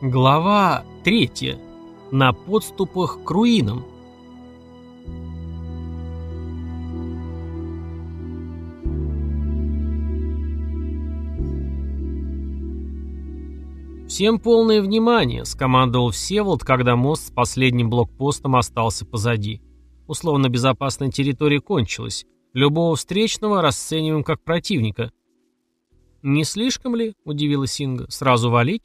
Глава 3. На подступах к руинам. «Всем полное внимание!» – скомандовал Всеволод, когда мост с последним блокпостом остался позади. Условно-безопасная территория кончилась. Любого встречного расцениваем как противника. «Не слишком ли?» – удивилась Инга. «Сразу валить?»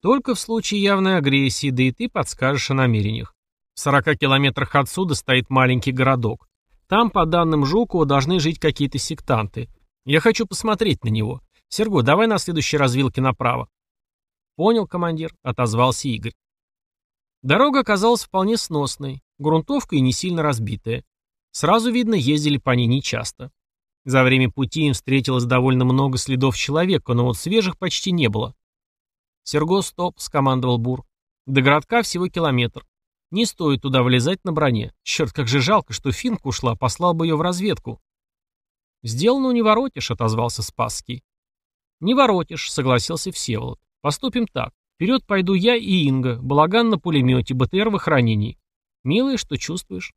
Только в случае явной агрессии, да и ты подскажешь о намерениях. В 40 километрах отсюда стоит маленький городок. Там, по данным Жукова, должны жить какие-то сектанты. Я хочу посмотреть на него. Серго, давай на следующей развилке направо. Понял, командир, отозвался Игорь. Дорога оказалась вполне сносной, грунтовка и не сильно разбитая. Сразу видно, ездили по ней нечасто. За время пути им встретилось довольно много следов человека, но вот свежих почти не было. «Серго, стоп!» — скомандовал Бур. «До городка всего километр. Не стоит туда влезать на броне. Черт, как же жалко, что Финка ушла, послал бы ее в разведку». «Сделано не воротишь», — отозвался Спасский. «Не воротишь», — согласился Всеволод. «Поступим так. Вперед пойду я и Инга, балаган на пулемете, БТР в охранении. Милая, что чувствуешь?»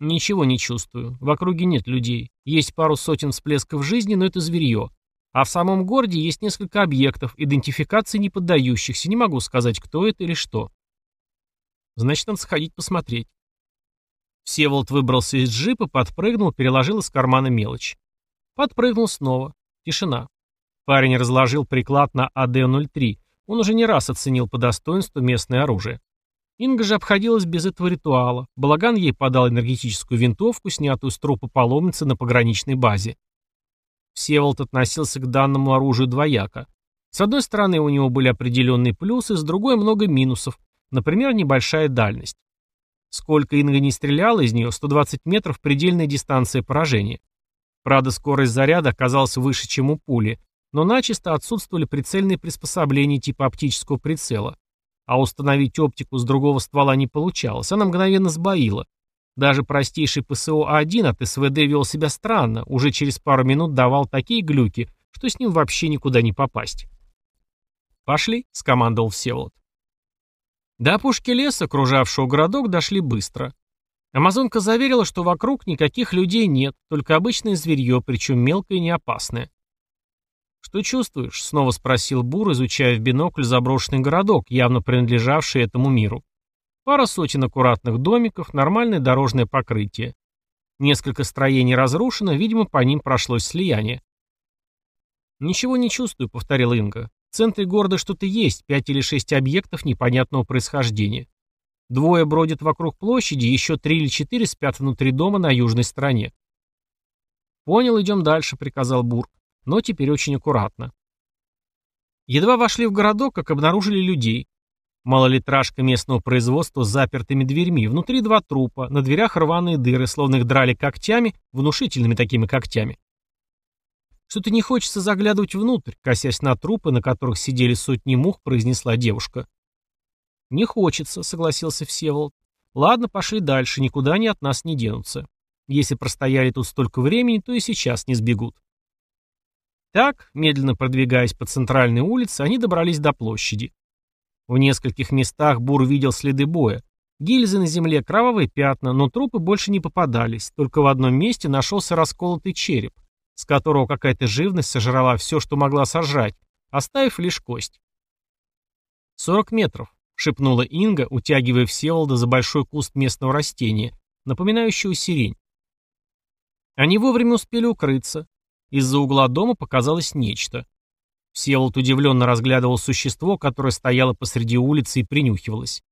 «Ничего не чувствую. В округе нет людей. Есть пару сотен всплесков жизни, но это зверье. А в самом городе есть несколько объектов, идентификации не поддающихся, не могу сказать, кто это или что. Значит, надо сходить посмотреть. Всеволод выбрался из джипа, подпрыгнул, переложил из кармана мелочь. Подпрыгнул снова. Тишина. Парень разложил приклад на АД-03. Он уже не раз оценил по достоинству местное оружие. Инга же обходилась без этого ритуала. Балаган ей подал энергетическую винтовку, снятую с трупа паломницы на пограничной базе. Всеволод относился к данному оружию двояко. С одной стороны, у него были определенные плюсы, с другой много минусов, например, небольшая дальность. Сколько Инга не стреляла из нее, 120 метров – предельная дистанция поражения. Правда, скорость заряда оказалась выше, чем у пули, но начисто отсутствовали прицельные приспособления типа оптического прицела. А установить оптику с другого ствола не получалось, она мгновенно сбоила. Даже простейший ПСО-1 от СВД вел себя странно, уже через пару минут давал такие глюки, что с ним вообще никуда не попасть. «Пошли», — скомандовал Всеволод. До опушки леса, окружавшего городок, дошли быстро. Амазонка заверила, что вокруг никаких людей нет, только обычное зверье, причем мелкое и не опасное. «Что чувствуешь?» — снова спросил Бур, изучая в бинокль заброшенный городок, явно принадлежавший этому миру. Пара сотен аккуратных домиков, нормальное дорожное покрытие. Несколько строений разрушено, видимо, по ним прошлось слияние. «Ничего не чувствую», — повторил Инга. «В центре города что-то есть, пять или шесть объектов непонятного происхождения. Двое бродят вокруг площади, еще три или четыре спят внутри дома на южной стороне». «Понял, идем дальше», — приказал Бург, но теперь очень аккуратно. Едва вошли в городок, как обнаружили людей. Малолитражка местного производства с запертыми дверьми. Внутри два трупа, на дверях рваные дыры, словно их драли когтями, внушительными такими когтями. Что-то не хочется заглядывать внутрь, косясь на трупы, на которых сидели сотни мух, произнесла девушка. «Не хочется», — согласился Всеволод. «Ладно, пошли дальше, никуда они от нас не денутся. Если простояли тут столько времени, то и сейчас не сбегут». Так, медленно продвигаясь по центральной улице, они добрались до площади. В нескольких местах Бур видел следы боя. Гильзы на земле, кровавые пятна, но трупы больше не попадались. Только в одном месте нашелся расколотый череп, с которого какая-то живность сожрала все, что могла сожрать, оставив лишь кость. «Сорок метров», — шепнула Инга, утягивая Всеволода за большой куст местного растения, напоминающего сирень. Они вовремя успели укрыться. Из-за угла дома показалось нечто. Всеволод удивленно разглядывал существо, которое стояло посреди улицы и принюхивалось.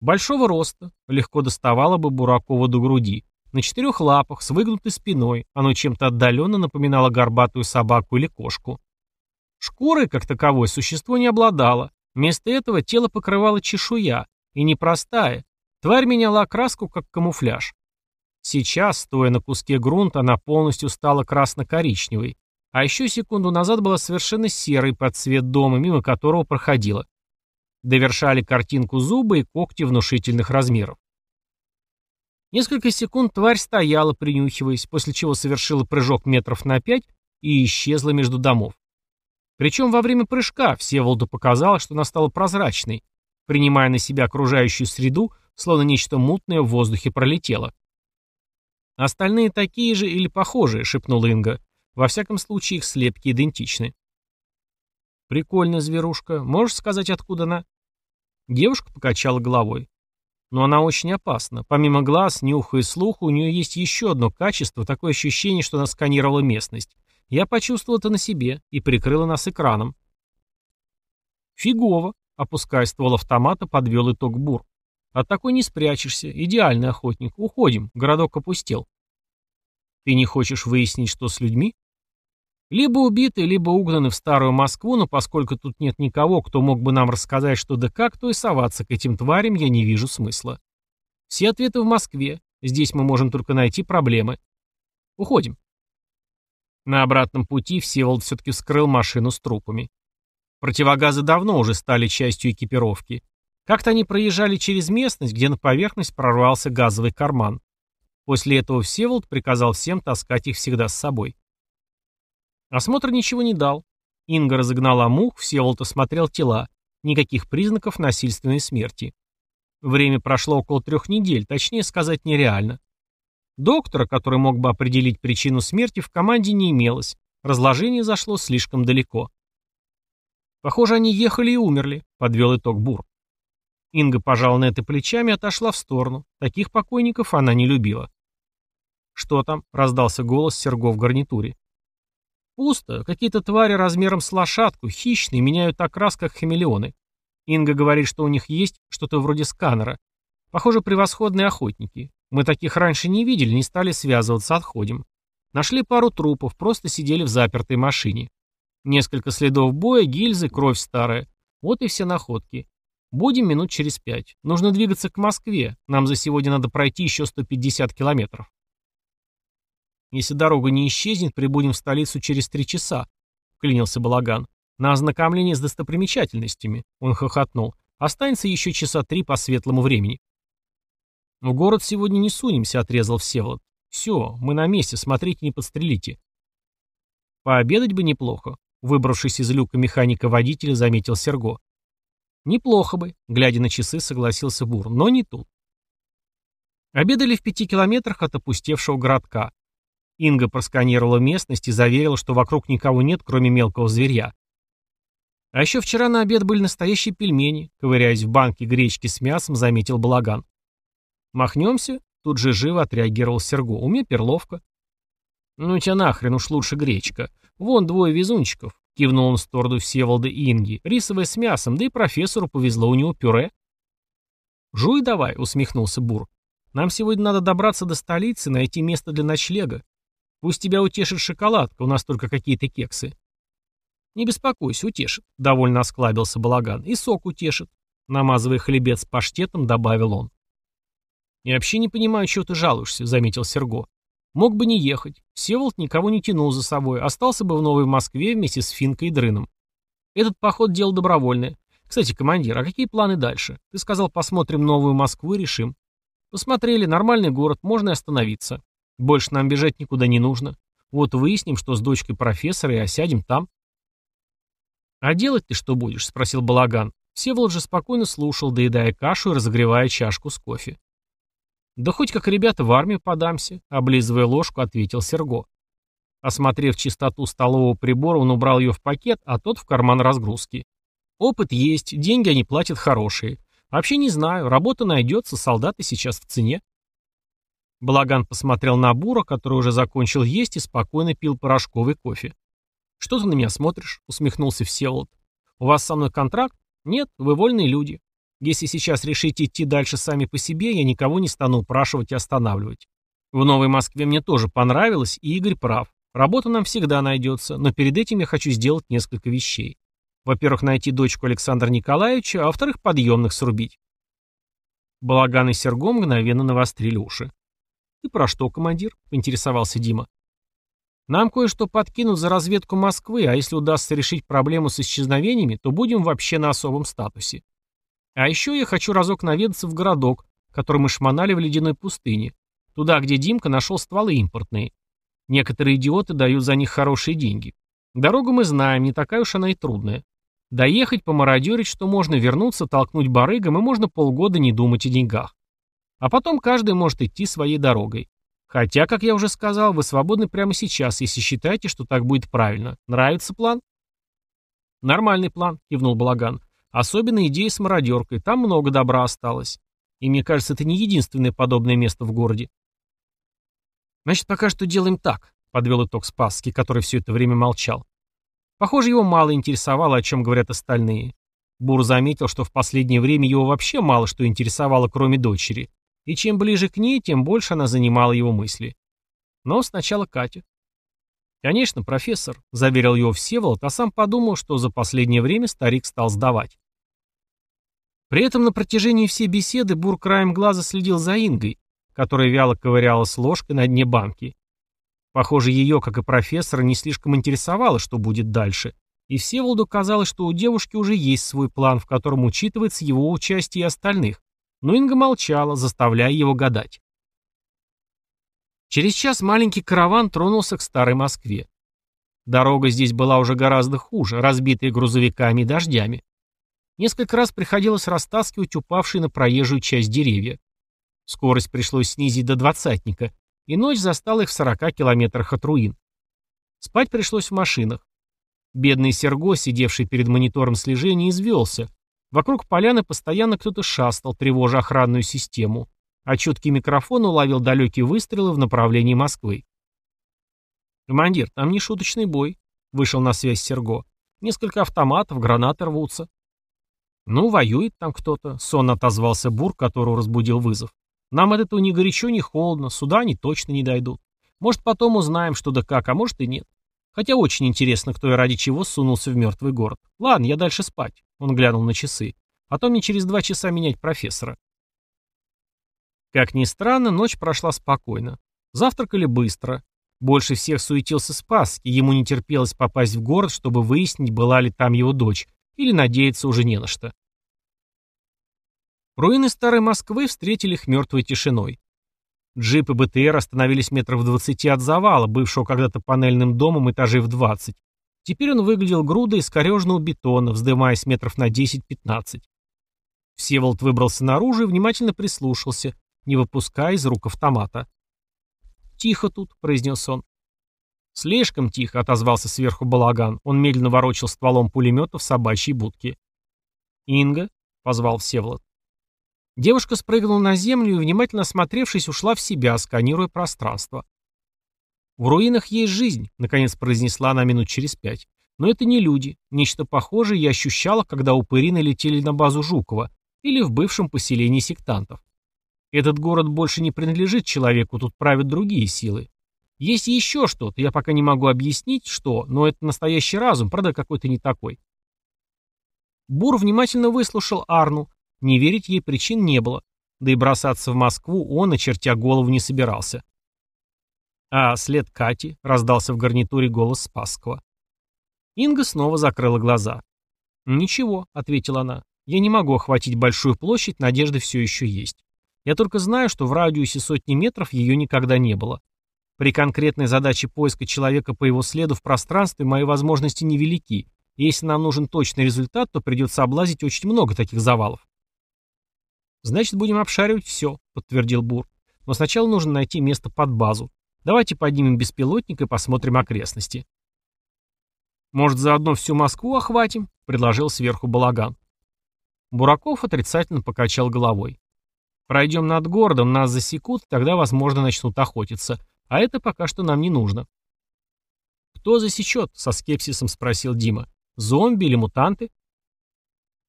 Большого роста, легко доставало бы Буракова до груди. На четырех лапах, с выгнутой спиной, оно чем-то отдаленно напоминало горбатую собаку или кошку. Шкурой, как таковой, существо не обладало. Вместо этого тело покрывало чешуя, и непростая. Тварь меняла окраску, как камуфляж. Сейчас, стоя на куске грунта, она полностью стала красно-коричневой, а еще секунду назад была совершенно серой под цвет дома, мимо которого проходила. Довершали картинку зубы и когти внушительных размеров. Несколько секунд тварь стояла, принюхиваясь, после чего совершила прыжок метров на пять и исчезла между домов. Причем во время прыжка Всеволоду показалось, что она стала прозрачной, принимая на себя окружающую среду, словно нечто мутное в воздухе пролетело. «Остальные такие же или похожие», — шепнула Инга. «Во всяком случае, их слепки идентичны». «Прикольная зверушка. Можешь сказать, откуда она?» Девушка покачала головой. «Но она очень опасна. Помимо глаз, нюха и слуха, у нее есть еще одно качество, такое ощущение, что она сканировала местность. Я почувствовал это на себе и прикрыла нас экраном». «Фигово», — опуская ствол автомата, подвел итог Бур. От такой не спрячешься. Идеальный охотник. Уходим. Городок опустел. Ты не хочешь выяснить, что с людьми? Либо убиты, либо угнаны в старую Москву, но поскольку тут нет никого, кто мог бы нам рассказать, что да как, то и соваться к этим тварям я не вижу смысла. Все ответы в Москве. Здесь мы можем только найти проблемы. Уходим. На обратном пути Всеволод все-таки вскрыл машину с трупами. Противогазы давно уже стали частью экипировки. Как-то они проезжали через местность, где на поверхность прорвался газовый карман. После этого Всеволод приказал всем таскать их всегда с собой. Осмотр ничего не дал. Инга разогнала мух, Всеволод осмотрел тела. Никаких признаков насильственной смерти. Время прошло около трех недель, точнее сказать нереально. Доктора, который мог бы определить причину смерти, в команде не имелось. Разложение зашло слишком далеко. Похоже, они ехали и умерли, подвел итог Бур. Инга пожала на это плечами и отошла в сторону. Таких покойников она не любила. «Что там?» — раздался голос Серго в гарнитуре. «Пусто. Какие-то твари размером с лошадку, хищные, меняют окрас, как хамелеоны. Инга говорит, что у них есть что-то вроде сканера. Похоже, превосходные охотники. Мы таких раньше не видели, не стали связываться, отходим. Нашли пару трупов, просто сидели в запертой машине. Несколько следов боя, гильзы, кровь старая. Вот и все находки. Будем минут через пять. Нужно двигаться к Москве. Нам за сегодня надо пройти еще 150 километров. Если дорога не исчезнет, прибудем в столицу через три часа, клянился Балаган. На ознакомление с достопримечательностями. Он хохотнул. Останется еще часа три по светлому времени. В город сегодня не сунемся, отрезал Всеволод. Все, мы на месте, смотрите, не подстрелите. Пообедать бы неплохо, выбравшись из люка механика-водителя, заметил Серго. Неплохо бы, глядя на часы, согласился Бур, но не тут. Обедали в пяти километрах от опустевшего городка. Инга просканировала местность и заверила, что вокруг никого нет, кроме мелкого зверя. А еще вчера на обед были настоящие пельмени, ковыряясь в банке гречки с мясом, заметил Балаган. «Махнемся?» — тут же живо отреагировал Серго. «У меня перловка». «Ну тебя нахрен уж лучше гречка. Вон двое везунчиков. Кивнул он в сторону Всеволода и Инги. Рисовое с мясом, да и профессору повезло, у него пюре. «Жуй давай», — усмехнулся Бур. «Нам сегодня надо добраться до столицы, найти место для ночлега. Пусть тебя утешит шоколадка, у нас только какие-то кексы». «Не беспокойся, утешит», — довольно осклабился Балаган. «И сок утешит», — намазывая хлебец паштетом, добавил он. «Я вообще не понимаю, чего ты жалуешься», — заметил Серго. Мог бы не ехать. Всеволод никого не тянул за собой, остался бы в Новой Москве вместе с Финкой и Дрыном. Этот поход дело добровольное. Кстати, командир, а какие планы дальше? Ты сказал, посмотрим Новую Москву и решим. Посмотрели, нормальный город, можно и остановиться. Больше нам бежать никуда не нужно. Вот выясним, что с дочкой профессора, и осядем там. «А делать ты что будешь?» — спросил Балаган. Всеволод же спокойно слушал, доедая кашу и разогревая чашку с кофе. «Да хоть как ребята в армию подамся», — облизывая ложку, ответил Серго. Осмотрев чистоту столового прибора, он убрал ее в пакет, а тот в карман разгрузки. «Опыт есть, деньги они платят хорошие. Вообще не знаю, работа найдется, солдаты сейчас в цене». Балаган посмотрел на Бура, который уже закончил есть и спокойно пил порошковый кофе. «Что ты на меня смотришь?» — усмехнулся Всеволод. «У вас со мной контракт? Нет, вы вольные люди. Если сейчас решите идти дальше сами по себе, я никого не стану упрашивать и останавливать. В Новой Москве мне тоже понравилось, и Игорь прав. Работа нам всегда найдется, но перед этим я хочу сделать несколько вещей. Во-первых, найти дочку Александра Николаевича, а во-вторых, подъемных срубить. Балаган и Серго мгновенно навострили уши. «Ты про что, командир?» — поинтересовался Дима. «Нам кое-что подкинут за разведку Москвы, а если удастся решить проблему с исчезновениями, то будем вообще на особом статусе. А еще я хочу разок наведаться в городок, который мы шмонали в ледяной пустыне. Туда, где Димка нашел стволы импортные. Некоторые идиоты дают за них хорошие деньги. Дорогу мы знаем, не такая уж она и трудная. Доехать, помародерить, что можно, вернуться, толкнуть барыгам, и можно полгода не думать о деньгах. А потом каждый может идти своей дорогой. Хотя, как я уже сказал, вы свободны прямо сейчас, если считаете, что так будет правильно. Нравится план? Нормальный план, кивнул Балаган. Особенно идея с мародеркой. Там много добра осталось. И мне кажется, это не единственное подобное место в городе. Значит, пока что делаем так, подвел итог Спасский, который все это время молчал. Похоже, его мало интересовало, о чем говорят остальные. Бур заметил, что в последнее время его вообще мало что интересовало, кроме дочери. И чем ближе к ней, тем больше она занимала его мысли. Но сначала Катя. «Конечно, профессор», — заверил его Всеволод, а сам подумал, что за последнее время старик стал сдавать. При этом на протяжении всей беседы Бур краем глаза следил за Ингой, которая вяло ковырялась ложкой на дне банки. Похоже, ее, как и профессора, не слишком интересовало, что будет дальше, и Всеволоду казалось, что у девушки уже есть свой план, в котором учитывается его участие и остальных, но Инга молчала, заставляя его гадать. Через час маленький караван тронулся к старой Москве. Дорога здесь была уже гораздо хуже, разбитая грузовиками и дождями. Несколько раз приходилось растаскивать упавшие на проезжую часть деревья. Скорость пришлось снизить до двадцатника, и ночь застала их в 40 километрах от руин. Спать пришлось в машинах. Бедный Серго, сидевший перед монитором слежения, извелся. Вокруг поляны постоянно кто-то шастал, тревожа охранную систему, а чуткий микрофон уловил далекие выстрелы в направлении Москвы. «Командир, там не шуточный бой», — вышел на связь Серго. «Несколько автоматов, гранаты рвутся». «Ну, воюет там кто-то», — сонно отозвался Бур, которого разбудил вызов. Нам от этого ни горячо, ни холодно, сюда они точно не дойдут. Может, потом узнаем, что да как, а может и нет. Хотя очень интересно, кто и ради чего сунулся в мертвый город. Ладно, я дальше спать. Он глянул на часы. А то мне через два часа менять профессора. Как ни странно, ночь прошла спокойно. Завтракали быстро. Больше всех суетился Спас, и ему не терпелось попасть в город, чтобы выяснить, была ли там его дочь, или надеяться уже не на что. Руины старой Москвы встретили их мертвой тишиной. Джип и БТР остановились метров в двадцати от завала, бывшего когда-то панельным домом этажей в двадцать. Теперь он выглядел грудой искореженного бетона, вздымаясь метров на 10-15. Всеволод выбрался наружу и внимательно прислушался, не выпуская из рук автомата. «Тихо тут», — произнес он. «Слишком тихо», — отозвался сверху балаган. Он медленно ворочал стволом пулемета в собачьей будке. «Инга», — позвал Всеволод. Девушка спрыгнула на землю и, внимательно осмотревшись, ушла в себя, сканируя пространство. «В руинах есть жизнь», — наконец произнесла она минут через пять. «Но это не люди. Нечто похожее я ощущала, когда упыри налетели на базу Жукова или в бывшем поселении сектантов. Этот город больше не принадлежит человеку, тут правят другие силы. Есть еще что-то, я пока не могу объяснить, что, но это настоящий разум, правда, какой-то не такой». Бур внимательно выслушал Арну, не верить ей причин не было, да и бросаться в Москву он, очертя голову, не собирался. «А след Кати?» — раздался в гарнитуре голос Спасского. Инга снова закрыла глаза. «Ничего», — ответила она. «Я не могу охватить большую площадь, надежды все еще есть. Я только знаю, что в радиусе сотни метров ее никогда не было. При конкретной задаче поиска человека по его следу в пространстве мои возможности невелики, и если нам нужен точный результат, то придется облазить очень много таких завалов. «Значит, будем обшаривать все», — подтвердил Бур. «Но сначала нужно найти место под базу. Давайте поднимем беспилотник и посмотрим окрестности». «Может, заодно всю Москву охватим?» — предложил сверху балаган. Бураков отрицательно покачал головой. «Пройдем над городом, нас засекут, тогда, возможно, начнут охотиться. А это пока что нам не нужно». «Кто засечет?» — со скепсисом спросил Дима. «Зомби или мутанты?»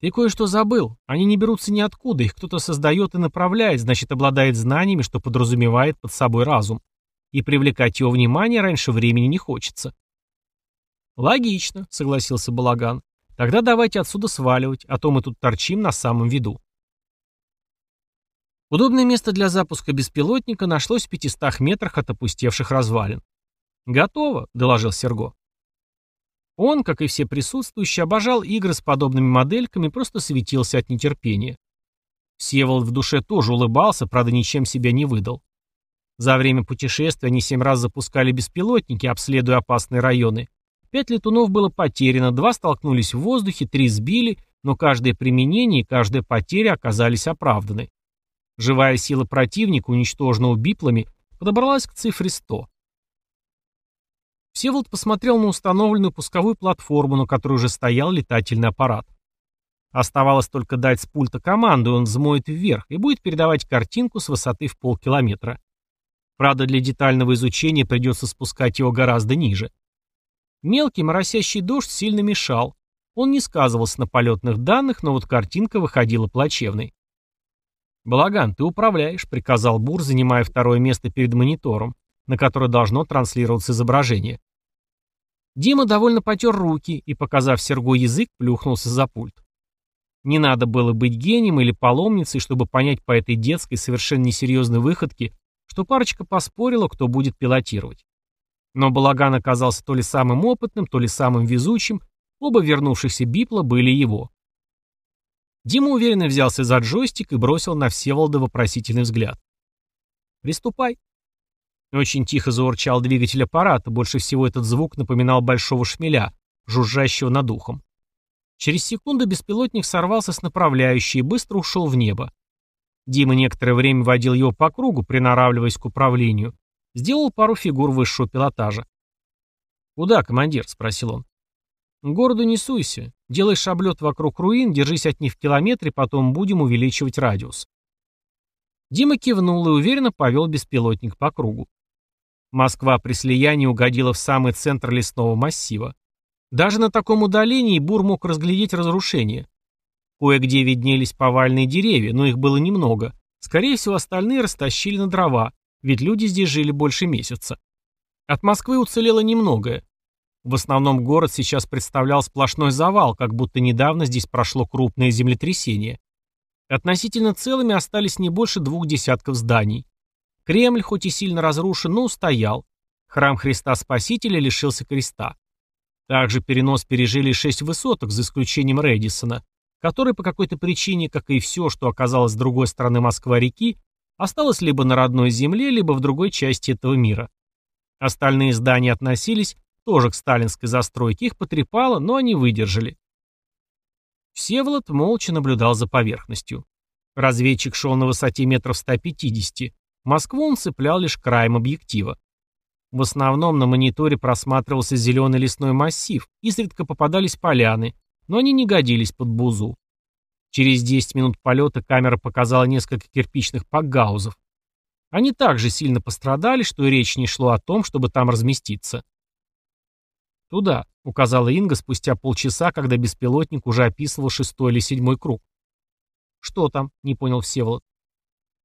Ты кое-что забыл. Они не берутся ниоткуда, их кто-то создает и направляет, значит, обладает знаниями, что подразумевает под собой разум. И привлекать его внимание раньше времени не хочется. Логично, согласился Балаган. Тогда давайте отсюда сваливать, а то мы тут торчим на самом виду. Удобное место для запуска беспилотника нашлось в 500 метрах от опустевших развалин. «Готово», — доложил Серго. Он, как и все присутствующие, обожал игры с подобными модельками и просто светился от нетерпения. Всеволод в душе тоже улыбался, правда, ничем себя не выдал. За время путешествия они семь раз запускали беспилотники, обследуя опасные районы, Пять летунов было потеряно, два столкнулись в воздухе, три сбили, но каждое применение и каждая потеря оказались оправданы. Живая сила противника, уничтоженного биплами, подобралась к цифре 100. Всеволод посмотрел на установленную пусковую платформу, на которой уже стоял летательный аппарат. Оставалось только дать с пульта команду, он взмоет вверх и будет передавать картинку с высоты в полкилометра. Правда, для детального изучения придется спускать его гораздо ниже. Мелкий моросящий дождь сильно мешал. Он не сказывался на полетных данных, но вот картинка выходила плачевной. «Балаган, ты управляешь», — приказал Бур, занимая второе место перед монитором, на которое должно транслироваться изображение. Дима довольно потер руки и, показав Серго язык, плюхнулся за пульт. Не надо было быть гением или паломницей, чтобы понять по этой детской, совершенно несерьезной выходке, что парочка поспорила, кто будет пилотировать. Но Балаган оказался то ли самым опытным, то ли самым везучим, оба вернувшихся Бипла были его. Дима уверенно взялся за джойстик и бросил на Всеволода вопросительный взгляд. «Приступай». Очень тихо заурчал двигатель аппарата, больше всего этот звук напоминал большого шмеля, жужжащего над ухом. Через секунду беспилотник сорвался с направляющей и быстро ушел в небо. Дима некоторое время водил его по кругу, приноравливаясь к управлению, Сделал пару фигур высшего пилотажа. «Куда, командир?» — спросил он. «К городу не суйся. Делай шаблет вокруг руин, держись от них в километре, потом будем увеличивать радиус». Дима кивнул и уверенно повел беспилотник по кругу. Москва при слиянии угодила в самый центр лесного массива. Даже на таком удалении Бур мог разглядеть разрушения. Кое-где виднелись повальные деревья, но их было немного. Скорее всего, остальные растащили на дрова, ведь люди здесь жили больше месяца. От Москвы уцелело немногое. В основном город сейчас представлял сплошной завал, как будто недавно здесь прошло крупное землетрясение. Относительно целыми остались не больше двух десятков зданий. Кремль, хоть и сильно разрушен, но устоял. Храм Христа Спасителя лишился креста. Также перенос пережили шесть высоток, за исключением Рэдисона, который по какой-то причине, как и все, что оказалось с другой стороны Москва-реки, осталось либо на родной земле, либо в другой части этого мира. Остальные здания относились тоже к сталинской застройке, их потрепало, но они выдержали. Всеволод молча наблюдал за поверхностью. Разведчик шел на высоте метров 150. Москву он цеплял лишь краем объектива. В основном на мониторе просматривался зеленый лесной массив, изредка попадались поляны, но они не годились под бузу. Через 10 минут полета камера показала несколько кирпичных пакгаузов. Они также сильно пострадали, что и речь не шло о том, чтобы там разместиться. «Туда», — указала Инга спустя полчаса, когда беспилотник уже описывал шестой или седьмой круг. «Что там?» — не понял Всеволод.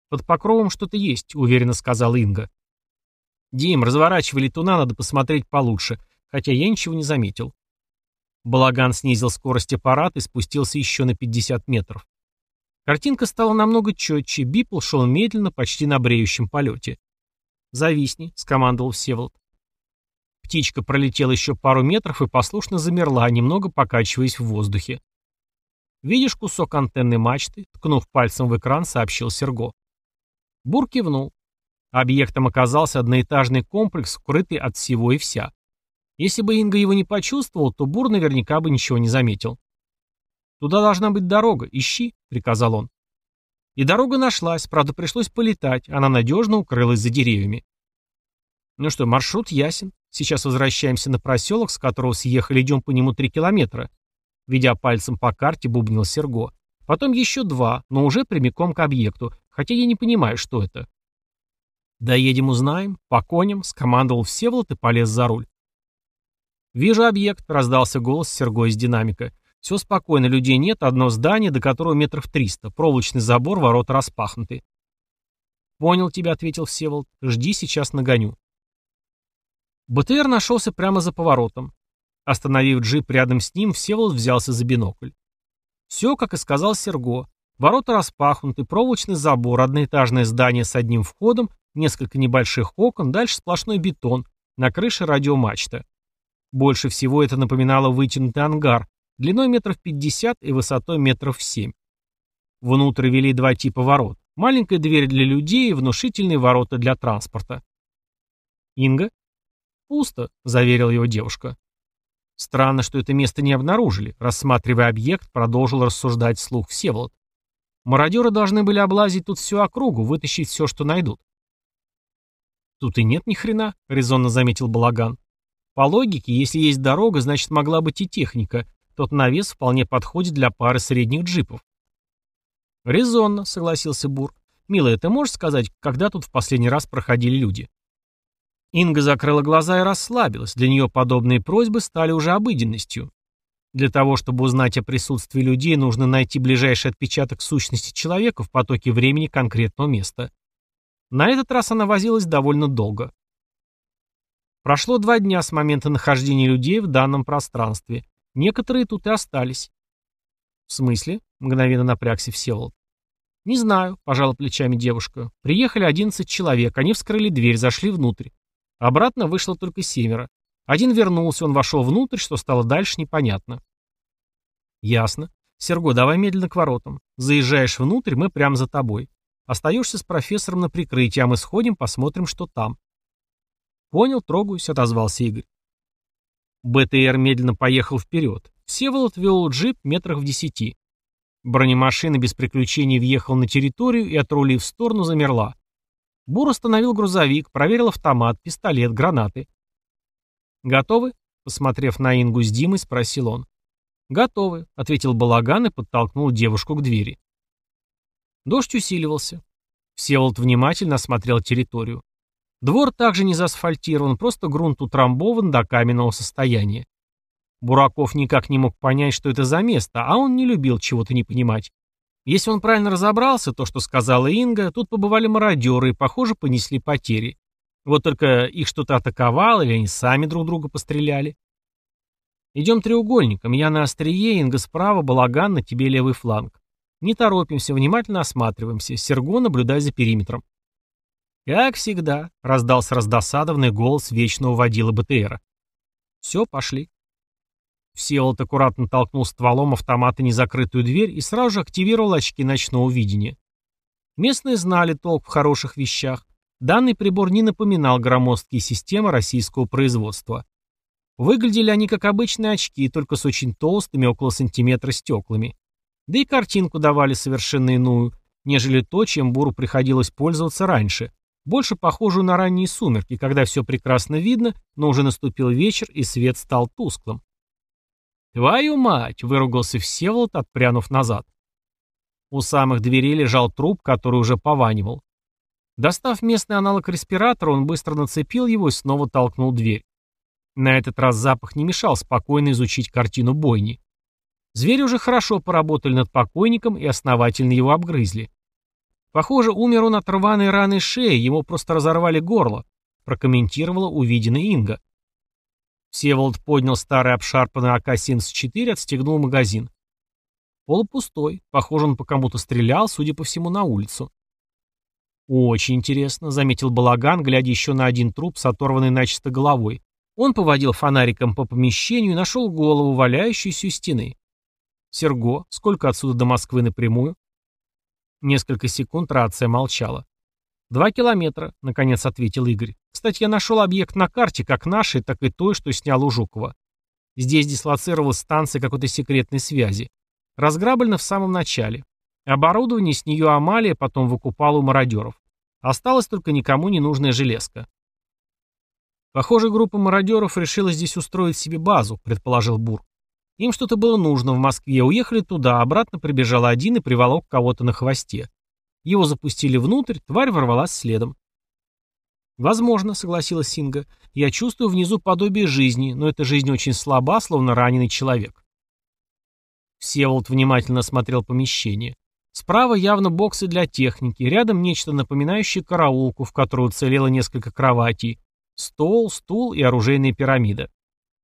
«Под покровом что-то есть», — уверенно сказала Инга. «Дим, разворачивай летуна, надо посмотреть получше, хотя я ничего не заметил. Балаган снизил скорость аппарата и спустился еще на 50 метров. Картинка стала намного четче, Бипл шел медленно, почти на бреющем полете. «Зависни», — скомандовал Всеволод. Птичка пролетела еще пару метров и послушно замерла, немного покачиваясь в воздухе. «Видишь кусок антенны мачты?» — ткнув пальцем в экран, сообщил Серго. Бур кивнул. Объектом оказался одноэтажный комплекс, укрытый от всего и вся. Если бы Инга его не почувствовал, то Бур наверняка бы ничего не заметил. «Туда должна быть дорога, ищи», — приказал он. И дорога нашлась, правда, пришлось полетать, она надежно укрылась за деревьями. Ну что, маршрут ясен. Сейчас возвращаемся на проселок, с которого съехали, идем по нему три километра. Ведя пальцем по карте, бубнил Серго. Потом еще два, но уже прямиком к объекту, хотя я не понимаю, что это. «Доедем, узнаем, по коням», — скомандовал Всеволод и полез за руль. «Вижу объект», — раздался голос Серго из динамика. «Все спокойно, людей нет, одно здание, до которого метров триста, проволочный забор, ворота распахнуты». «Понял тебя», — ответил Всеволод. «Жди, сейчас нагоню». БТР нашелся прямо за поворотом. Остановив джип рядом с ним, Всеволод взялся за бинокль. Все, как и сказал Серго. Ворота распахнуты, проволочный забор, одноэтажное здание с одним входом, несколько небольших окон, дальше сплошной бетон, на крыше радиомачта. Больше всего это напоминало вытянутый ангар, длиной метров 50 и высотой метров 7. Внутрь вели два типа ворот. Маленькая дверь для людей и внушительные ворота для транспорта. «Инга?» «Пусто», — заверила его девушка. Странно, что это место не обнаружили. Рассматривая объект, продолжил рассуждать вслух Всеволод. Мародеры должны были облазить тут всю округу, вытащить все, что найдут. Тут и нет ни хрена, резонно заметил Балаган. По логике, если есть дорога, значит могла быть и техника. Тот навес вполне подходит для пары средних джипов. Резонно, согласился Бур. Милая, ты можешь сказать, когда тут в последний раз проходили люди? Инга закрыла глаза и расслабилась. Для нее подобные просьбы стали уже обыденностью. Для того, чтобы узнать о присутствии людей, нужно найти ближайший отпечаток сущности человека в потоке времени конкретного места. На этот раз она возилась довольно долго. Прошло два дня с момента нахождения людей в данном пространстве. Некоторые тут и остались. «В смысле?» — мгновенно напрягся Всеволод. «Не знаю», — пожала плечами девушка. «Приехали одиннадцать человек, они вскрыли дверь, зашли внутрь. Обратно вышло только семеро. Один вернулся, он вошел внутрь, что стало дальше, непонятно. Ясно. Серго, давай медленно к воротам. Заезжаешь внутрь, мы прямо за тобой. Остаешься с профессором на прикрытии, а мы сходим, посмотрим, что там. Понял, трогаюсь, отозвался Игорь. БТР медленно поехал вперед. Всеволод вел джип метрах в десяти. Бронемашина без приключений въехала на территорию и, отрулив в сторону, замерла. Бур остановил грузовик, проверил автомат, пистолет, гранаты. «Готовы?» — посмотрев на Ингу с Димой, спросил он. «Готовы», — ответил Балаган и подтолкнул девушку к двери. Дождь усиливался. Всеволод внимательно осмотрел территорию. Двор также не заасфальтирован, просто грунт утрамбован до каменного состояния. Бураков никак не мог понять, что это за место, а он не любил чего-то не понимать. Если он правильно разобрался, то, что сказала Инга, тут побывали мародеры и, похоже, понесли потери. Вот только их что-то атаковало, или они сами друг друга постреляли. Идем треугольником, я на острие, Инга справа, балаган, на тебе левый фланг. Не торопимся, внимательно осматриваемся. Серго, наблюдай за периметром. Как всегда, раздался раздосадованный голос вечного водила БТРа. Все, пошли. Всеволод аккуратно толкнул стволом автомата незакрытую дверь и сразу же активировал очки ночного видения. Местные знали толк в хороших вещах. Данный прибор не напоминал громоздкие системы российского производства. Выглядели они как обычные очки, только с очень толстыми, около сантиметра стеклами. Да и картинку давали совершенно иную, нежели то, чем Буру приходилось пользоваться раньше. Больше похожую на ранние сумерки, когда все прекрасно видно, но уже наступил вечер и свет стал тусклым. «Твою мать!» — выругался Всеволод, отпрянув назад. У самых дверей лежал труп, который уже пованивал. Достав местный аналог респиратора, он быстро нацепил его и снова толкнул дверь. На этот раз запах не мешал спокойно изучить картину бойни. Звери уже хорошо поработали над покойником и основательно его обгрызли. Похоже, умер он от рваной раны шеи, ему просто разорвали горло, прокомментировала увиденная Инга. Всеволод поднял старый обшарпанный АК-74, отстегнул магазин. Полупустой. Похоже, он по кому-то стрелял, судя по всему, на улицу. «Очень интересно», — заметил Балаган, глядя еще на один труп с оторванной начисто головой. Он поводил фонариком по помещению и нашел голову, валяющуюся у стены. «Серго, сколько отсюда до Москвы напрямую?» Несколько секунд рация молчала. «Два километра», — наконец ответил Игорь. «Кстати, я нашел объект на карте, как нашей, так и той, что снял у Жукова. Здесь дислоцировалась станция какой-то секретной связи. Разграблена в самом начале. Оборудование с нее Амалия потом выкупала у мародеров. Осталась только никому не нужная железка. Похоже, группа мародеров решила здесь устроить себе базу, предположил Бур. Им что-то было нужно в Москве, уехали туда, обратно прибежал один и приволок кого-то на хвосте. Его запустили внутрь, тварь ворвалась следом. «Возможно», — согласилась Синга. «Я чувствую внизу подобие жизни, но эта жизнь очень слаба, словно раненый человек». Всеволод внимательно смотрел помещение. Справа явно боксы для техники, рядом нечто напоминающее караулку, в которой уцелело несколько кроватей, стол, стул и оружейная пирамида.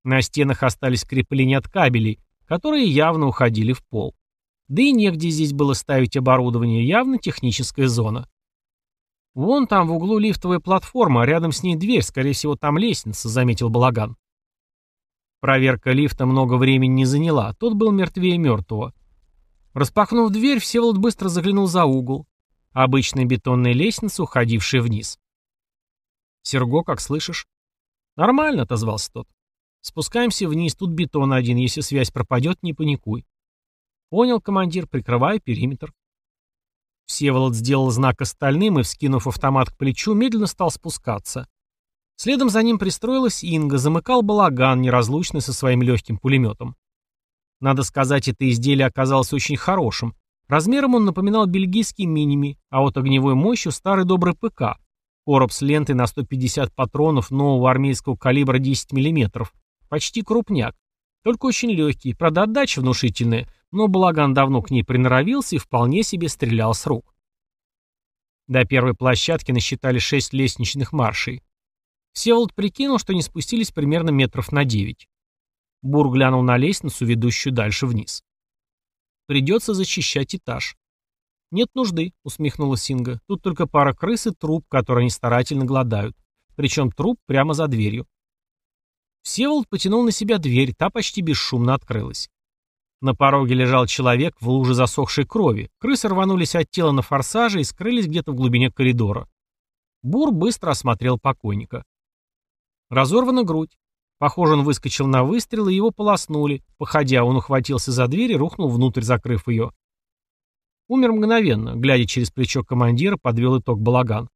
На стенах остались крепления от кабелей, которые явно уходили в пол. Да и негде здесь было ставить оборудование, явно техническая зона. Вон там в углу лифтовая платформа, а рядом с ней дверь, скорее всего, там лестница, заметил Балаган. Проверка лифта много времени не заняла, тот был мертвее мертвого. Распахнув дверь, Всеволод быстро заглянул за угол. Обычная бетонная лестница, уходившая вниз. «Серго, как слышишь?» «Нормально», — отозвался тот. Спускаемся вниз, тут бетон один, если связь пропадет, не паникуй. Понял, командир, прикрывай периметр. Всеволод сделал знак остальным и, вскинув автомат к плечу, медленно стал спускаться. Следом за ним пристроилась Инга, замыкал балаган, неразлучный со своим легким пулеметом. Надо сказать, это изделие оказалось очень хорошим. Размером он напоминал бельгийский миними, а вот огневой мощью старый добрый ПК. Короб с лентой на 150 патронов нового армейского калибра 10 мм. Почти крупняк. Только очень легкий, правда отдача внушительная, но балаган давно к ней приноровился и вполне себе стрелял с рук. До первой площадки насчитали шесть лестничных маршей. Всеволод прикинул, что они спустились примерно метров на девять. Бур глянул на лестницу, ведущую дальше вниз. Придется зачищать этаж. «Нет нужды», — усмехнулась Синга. «Тут только пара крыс и труп, который они старательно гладают. Причем труп прямо за дверью». Всеволод потянул на себя дверь, та почти бесшумно открылась. На пороге лежал человек в луже засохшей крови. Крысы рванулись от тела на форсаже и скрылись где-то в глубине коридора. Бур быстро осмотрел покойника. Разорвана грудь. Похоже, он выскочил на выстрел, и его полоснули. Походя, он ухватился за дверь и рухнул внутрь, закрыв ее. Умер мгновенно, глядя через плечо командира, подвел итог балаган.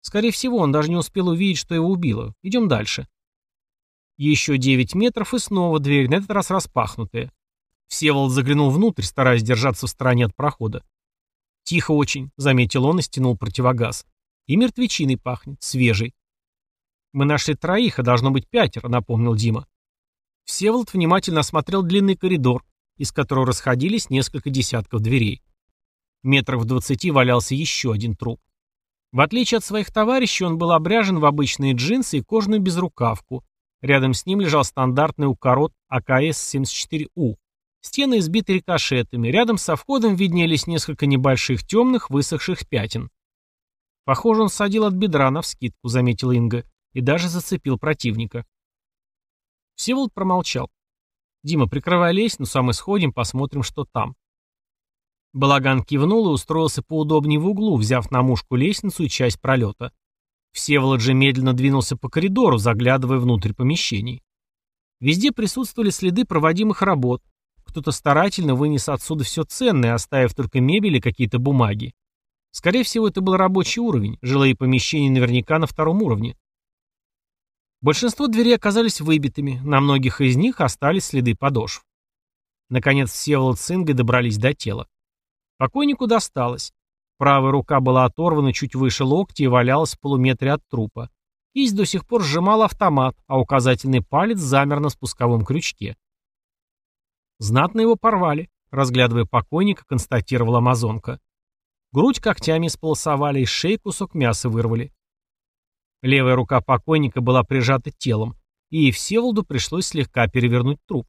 Скорее всего, он даже не успел увидеть, что его убило. Идем дальше. Еще девять метров и снова дверь, на этот раз распахнутая. Всеволод заглянул внутрь, стараясь держаться в стороне от прохода. «Тихо очень», — заметил он и стянул противогаз. «И мертвечиной пахнет, свежий». «Мы нашли троих, а должно быть пятеро», — напомнил Дима. Всеволод внимательно осмотрел длинный коридор, из которого расходились несколько десятков дверей. Метров в двадцати валялся еще один труп. В отличие от своих товарищей, он был обряжен в обычные джинсы и кожаную безрукавку. Рядом с ним лежал стандартный укорот АКС-74У. Стены избиты рикошетами, рядом со входом виднелись несколько небольших темных высохших пятен. Похоже, он садил от бедра навскидку, заметил Инга и даже зацепил противника. Всеволод промолчал. «Дима, прикрывай лестницу, а мы сходим, посмотрим, что там». Балаган кивнул и устроился поудобнее в углу, взяв на мушку лестницу и часть пролета. Всеволод же медленно двинулся по коридору, заглядывая внутрь помещений. Везде присутствовали следы проводимых работ. Кто-то старательно вынес отсюда все ценное, оставив только мебель и какие-то бумаги. Скорее всего, это был рабочий уровень, жилые помещения наверняка на втором уровне. Большинство дверей оказались выбитыми, на многих из них остались следы подошв. Наконец Всеволод с Ингой добрались до тела. Покойнику досталось. Правая рука была оторвана чуть выше локтя и валялась в полуметре от трупа. Кисть до сих пор сжимал автомат, а указательный палец замер на спусковом крючке. Знатно его порвали, разглядывая покойника, констатировала амазонка. Грудь когтями сполосовали, из шеи кусок мяса вырвали. Левая рука покойника была прижата телом, и Всеволоду пришлось слегка перевернуть труп.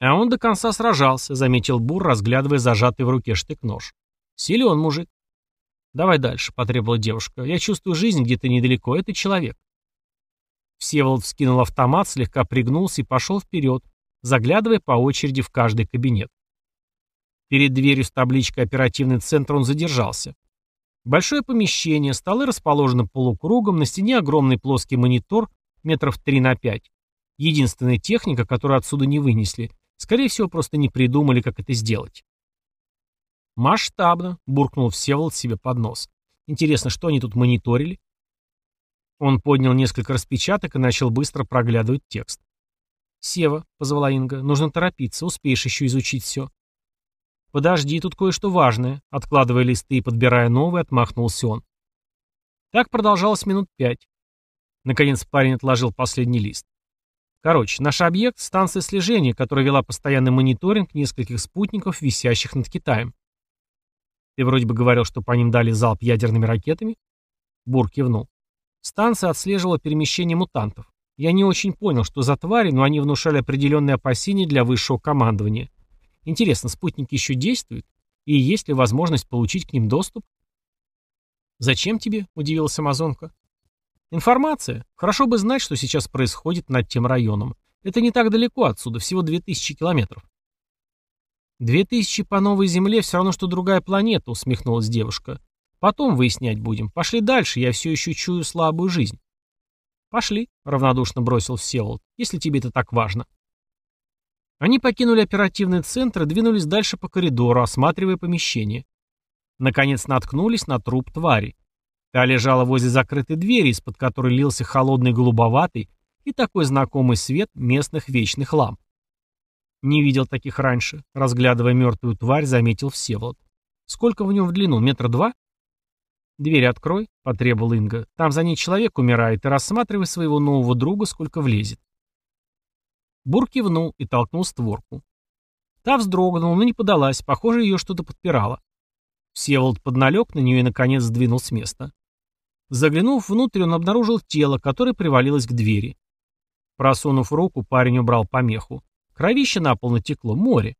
А он до конца сражался, заметил Бур, разглядывая зажатый в руке штык-нож. Силен мужик. Давай дальше, потребовала девушка. Я чувствую жизнь где-то недалеко, это человек. Всеволод вскинул автомат, слегка пригнулся и пошел вперед, заглядывая по очереди в каждый кабинет. Перед дверью с табличкой «Оперативный центр» он задержался. Большое помещение, столы расположены полукругом, на стене огромный плоский монитор метров 3 на 5. Единственная техника, которую отсюда не вынесли. Скорее всего, просто не придумали, как это сделать. «Масштабно», — буркнул Всеволод себе под нос. «Интересно, что они тут мониторили?» Он поднял несколько распечаток и начал быстро проглядывать текст. «Сева», — позвала Инга, — «нужно торопиться, успеешь еще изучить все». «Подожди, тут кое-что важное», — откладывая листы и подбирая новые, отмахнулся он. Так продолжалось минут пять. Наконец парень отложил последний лист. Короче, наш объект — станция слежения, которая вела постоянный мониторинг нескольких спутников, висящих над Китаем. Ты вроде бы говорил, что по ним дали залп ядерными ракетами? Бур кивнул. Станция отслеживала перемещение мутантов. Я не очень понял, что за твари, но они внушали определенные опасения для высшего командования. Интересно, спутники еще действуют? И есть ли возможность получить к ним доступ? «Зачем тебе?» – удивилась Амазонка. «Информация. Хорошо бы знать, что сейчас происходит над тем районом. Это не так далеко отсюда, всего 2000 километров». «Две тысячи по новой земле все равно, что другая планета», — усмехнулась девушка. «Потом выяснять будем. Пошли дальше, я все еще чую слабую жизнь». «Пошли», — равнодушно бросил Всеволод, — «если тебе это так важно». Они покинули оперативный центр и двинулись дальше по коридору, осматривая помещение. Наконец наткнулись на труп твари. Та лежала возле закрытой двери, из-под которой лился холодный голубоватый и такой знакомый свет местных вечных ламп. Не видел таких раньше. Разглядывая мертвую тварь, заметил Всеволод. Сколько в нем в длину? Метра два? «Дверь открой», — потребовал Инга. «Там за ней человек умирает, и рассматривай своего нового друга, сколько влезет». Бур кивнул и толкнул створку. Та вздрогнула, но не подалась, похоже, ее что-то подпирало. Всеволод подналег на нее и, наконец, сдвинул с места. Заглянув внутрь, он обнаружил тело, которое привалилось к двери. Просунув руку, парень убрал помеху. Кровище на пол натекло, море.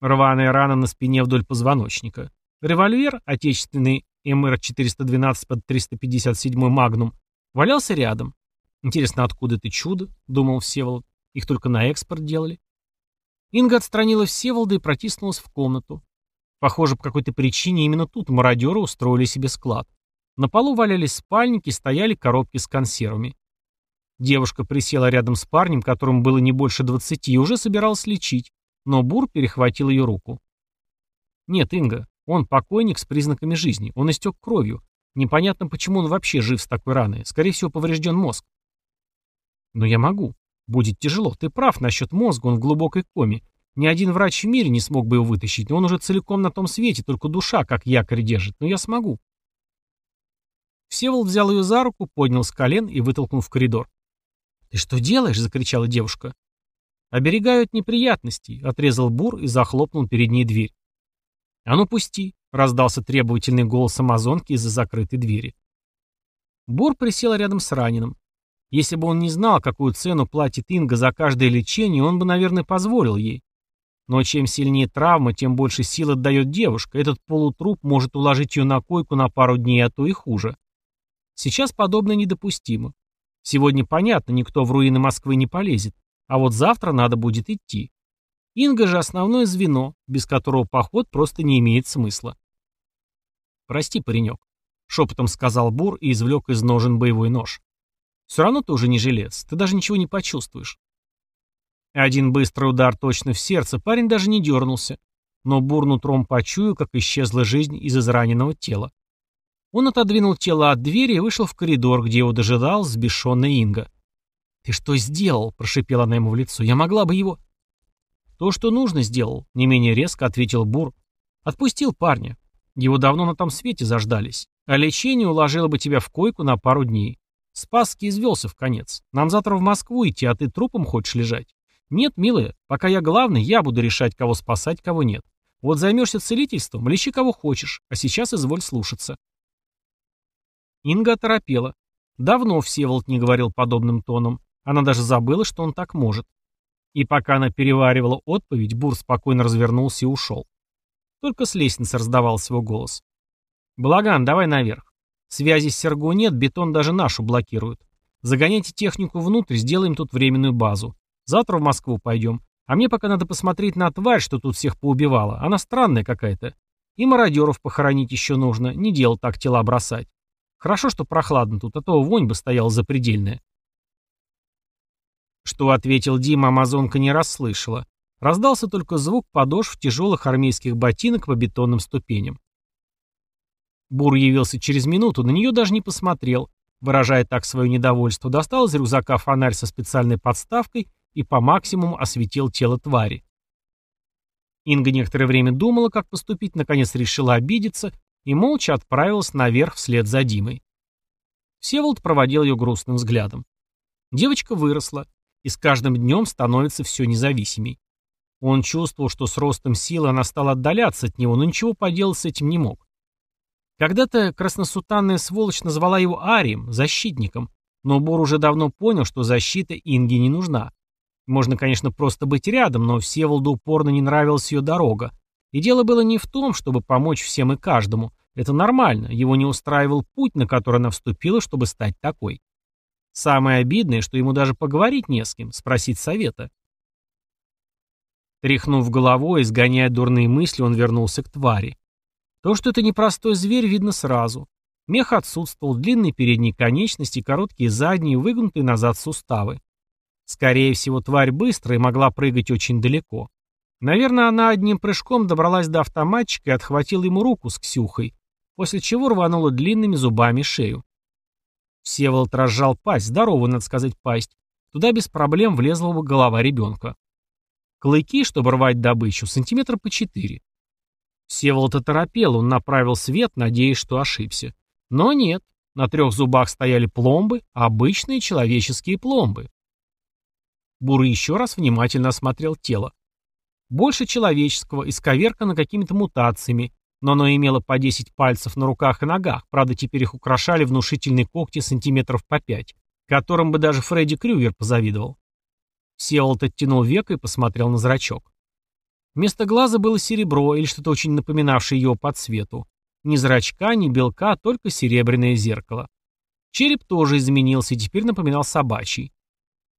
Рваная рана на спине вдоль позвоночника. Револьвер, отечественный МР-412 под 357 Магнум, валялся рядом. Интересно, откуда это чудо? Думал Всеволод. Их только на экспорт делали. Инга отстранила Всеволода и протиснулась в комнату. Похоже, по какой-то причине именно тут мародеры устроили себе склад. На полу валялись спальники, стояли коробки с консервами. Девушка присела рядом с парнем, которому было не больше двадцати, и уже собиралась лечить, но Бур перехватил ее руку. «Нет, Инга, он покойник с признаками жизни, он истек кровью. Непонятно, почему он вообще жив с такой раной. Скорее всего, поврежден мозг». «Но я могу. Будет тяжело. Ты прав насчет мозга, он в глубокой коме. Ни один врач в мире не смог бы его вытащить, он уже целиком на том свете, только душа как якорь держит. Но я смогу». Всеволод взял ее за руку, поднял с колен и вытолкнул в коридор. «Ты что делаешь?» — закричала девушка. «Оберегаю от неприятностей», — отрезал Бур и захлопнул перед ней дверь. «А ну пусти», — раздался требовательный голос амазонки из-за закрытой двери. Бур присел рядом с раненым. Если бы он не знал, какую цену платит Инга за каждое лечение, он бы, наверное, позволил ей. Но чем сильнее травма, тем больше сил отдает девушка. Этот полутруп может уложить ее на койку на пару дней, а то и хуже. Сейчас подобное недопустимо. Сегодня понятно, никто в руины Москвы не полезет, а вот завтра надо будет идти. Инга же основное звено, без которого поход просто не имеет смысла. «Прости, паренек», — шепотом сказал Бур и извлек из ножен боевой нож. «Все равно ты уже не жилец, ты даже ничего не почувствуешь». Один быстрый удар точно в сердце, парень даже не дернулся, но Бур нутром почуял, как исчезла жизнь из израненного тела. Он отодвинул тело от двери и вышел в коридор, где его дожидал взбешенная Инга. «Ты что сделал?» – прошипела она ему в лицо. «Я могла бы его...» «То, что нужно, сделал», – не менее резко ответил Бур. «Отпустил парня. Его давно на том свете заждались. А лечение уложило бы тебя в койку на пару дней. Спасский извелся в конец. Нам завтра в Москву идти, а ты трупом хочешь лежать? Нет, милая, пока я главный, я буду решать, кого спасать, кого нет. Вот займешься целительством, лечи кого хочешь, а сейчас изволь слушаться». Инга оторопела. Давно Всеволод не говорил подобным тоном. Она даже забыла, что он так может. И пока она переваривала отповедь, Бур спокойно развернулся и ушел. Только с лестницы раздавался его голос. «Благан, давай наверх. Связи с Серго нет, бетон даже нашу блокируют. Загоняйте технику внутрь, сделаем тут временную базу. Завтра в Москву пойдем. А мне пока надо посмотреть на тварь, что тут всех поубивала. Она странная какая-то. И мародеров похоронить еще нужно. Не дело так тела бросать. Хорошо, что прохладно тут, а то вонь бы стояла запредельная. Что ответил Дима, амазонка не расслышала. Раздался только звук подошв тяжелых армейских ботинок по бетонным ступеням. Бур явился через минуту, на нее даже не посмотрел, выражая так свое недовольство, достал из рюкзака фонарь со специальной подставкой и по максимуму осветил тело твари. Инга некоторое время думала, как поступить, наконец решила обидеться и молча отправилась наверх вслед за Димой. Всеволод проводил ее грустным взглядом. Девочка выросла и с каждым днем становится все независимей. Он чувствовал, что с ростом силы она стала отдаляться от него, но ничего поделать с этим не мог. Когда-то красносутанная сволочь назвала его Арием, защитником, но Бор уже давно понял, что защита Инге не нужна. Можно, конечно, просто быть рядом, но Всеволоду упорно не нравилась ее дорога, и дело было не в том, чтобы помочь всем и каждому. Это нормально, его не устраивал путь, на который она вступила, чтобы стать такой. Самое обидное, что ему даже поговорить не с кем, спросить совета. Тряхнув головой, изгоняя дурные мысли, он вернулся к твари. То, что это непростой зверь, видно сразу. Мех отсутствовал, длинные передние конечности, короткие задние, выгнутые назад суставы. Скорее всего, тварь быстрая и могла прыгать очень далеко. Наверное, она одним прыжком добралась до автоматчика и отхватила ему руку с Ксюхой, после чего рванула длинными зубами шею. Всеволод разжал пасть, здоровую, надо сказать, пасть. Туда без проблем влезла бы голова ребенка. Клыки, чтобы рвать добычу, сантиметра по четыре. Всеволод оторопел, он направил свет, надеясь, что ошибся. Но нет, на трех зубах стояли пломбы, обычные человеческие пломбы. Бурый еще раз внимательно осмотрел тело. Больше человеческого, исковеркано какими-то мутациями, но оно имело по 10 пальцев на руках и ногах, правда теперь их украшали внушительные когти сантиметров по 5, которым бы даже Фредди Крюгер позавидовал. Севолд оттянул века и посмотрел на зрачок. Вместо глаза было серебро или что-то очень напоминавшее его по цвету. Ни зрачка, ни белка, только серебряное зеркало. Череп тоже изменился и теперь напоминал собачий.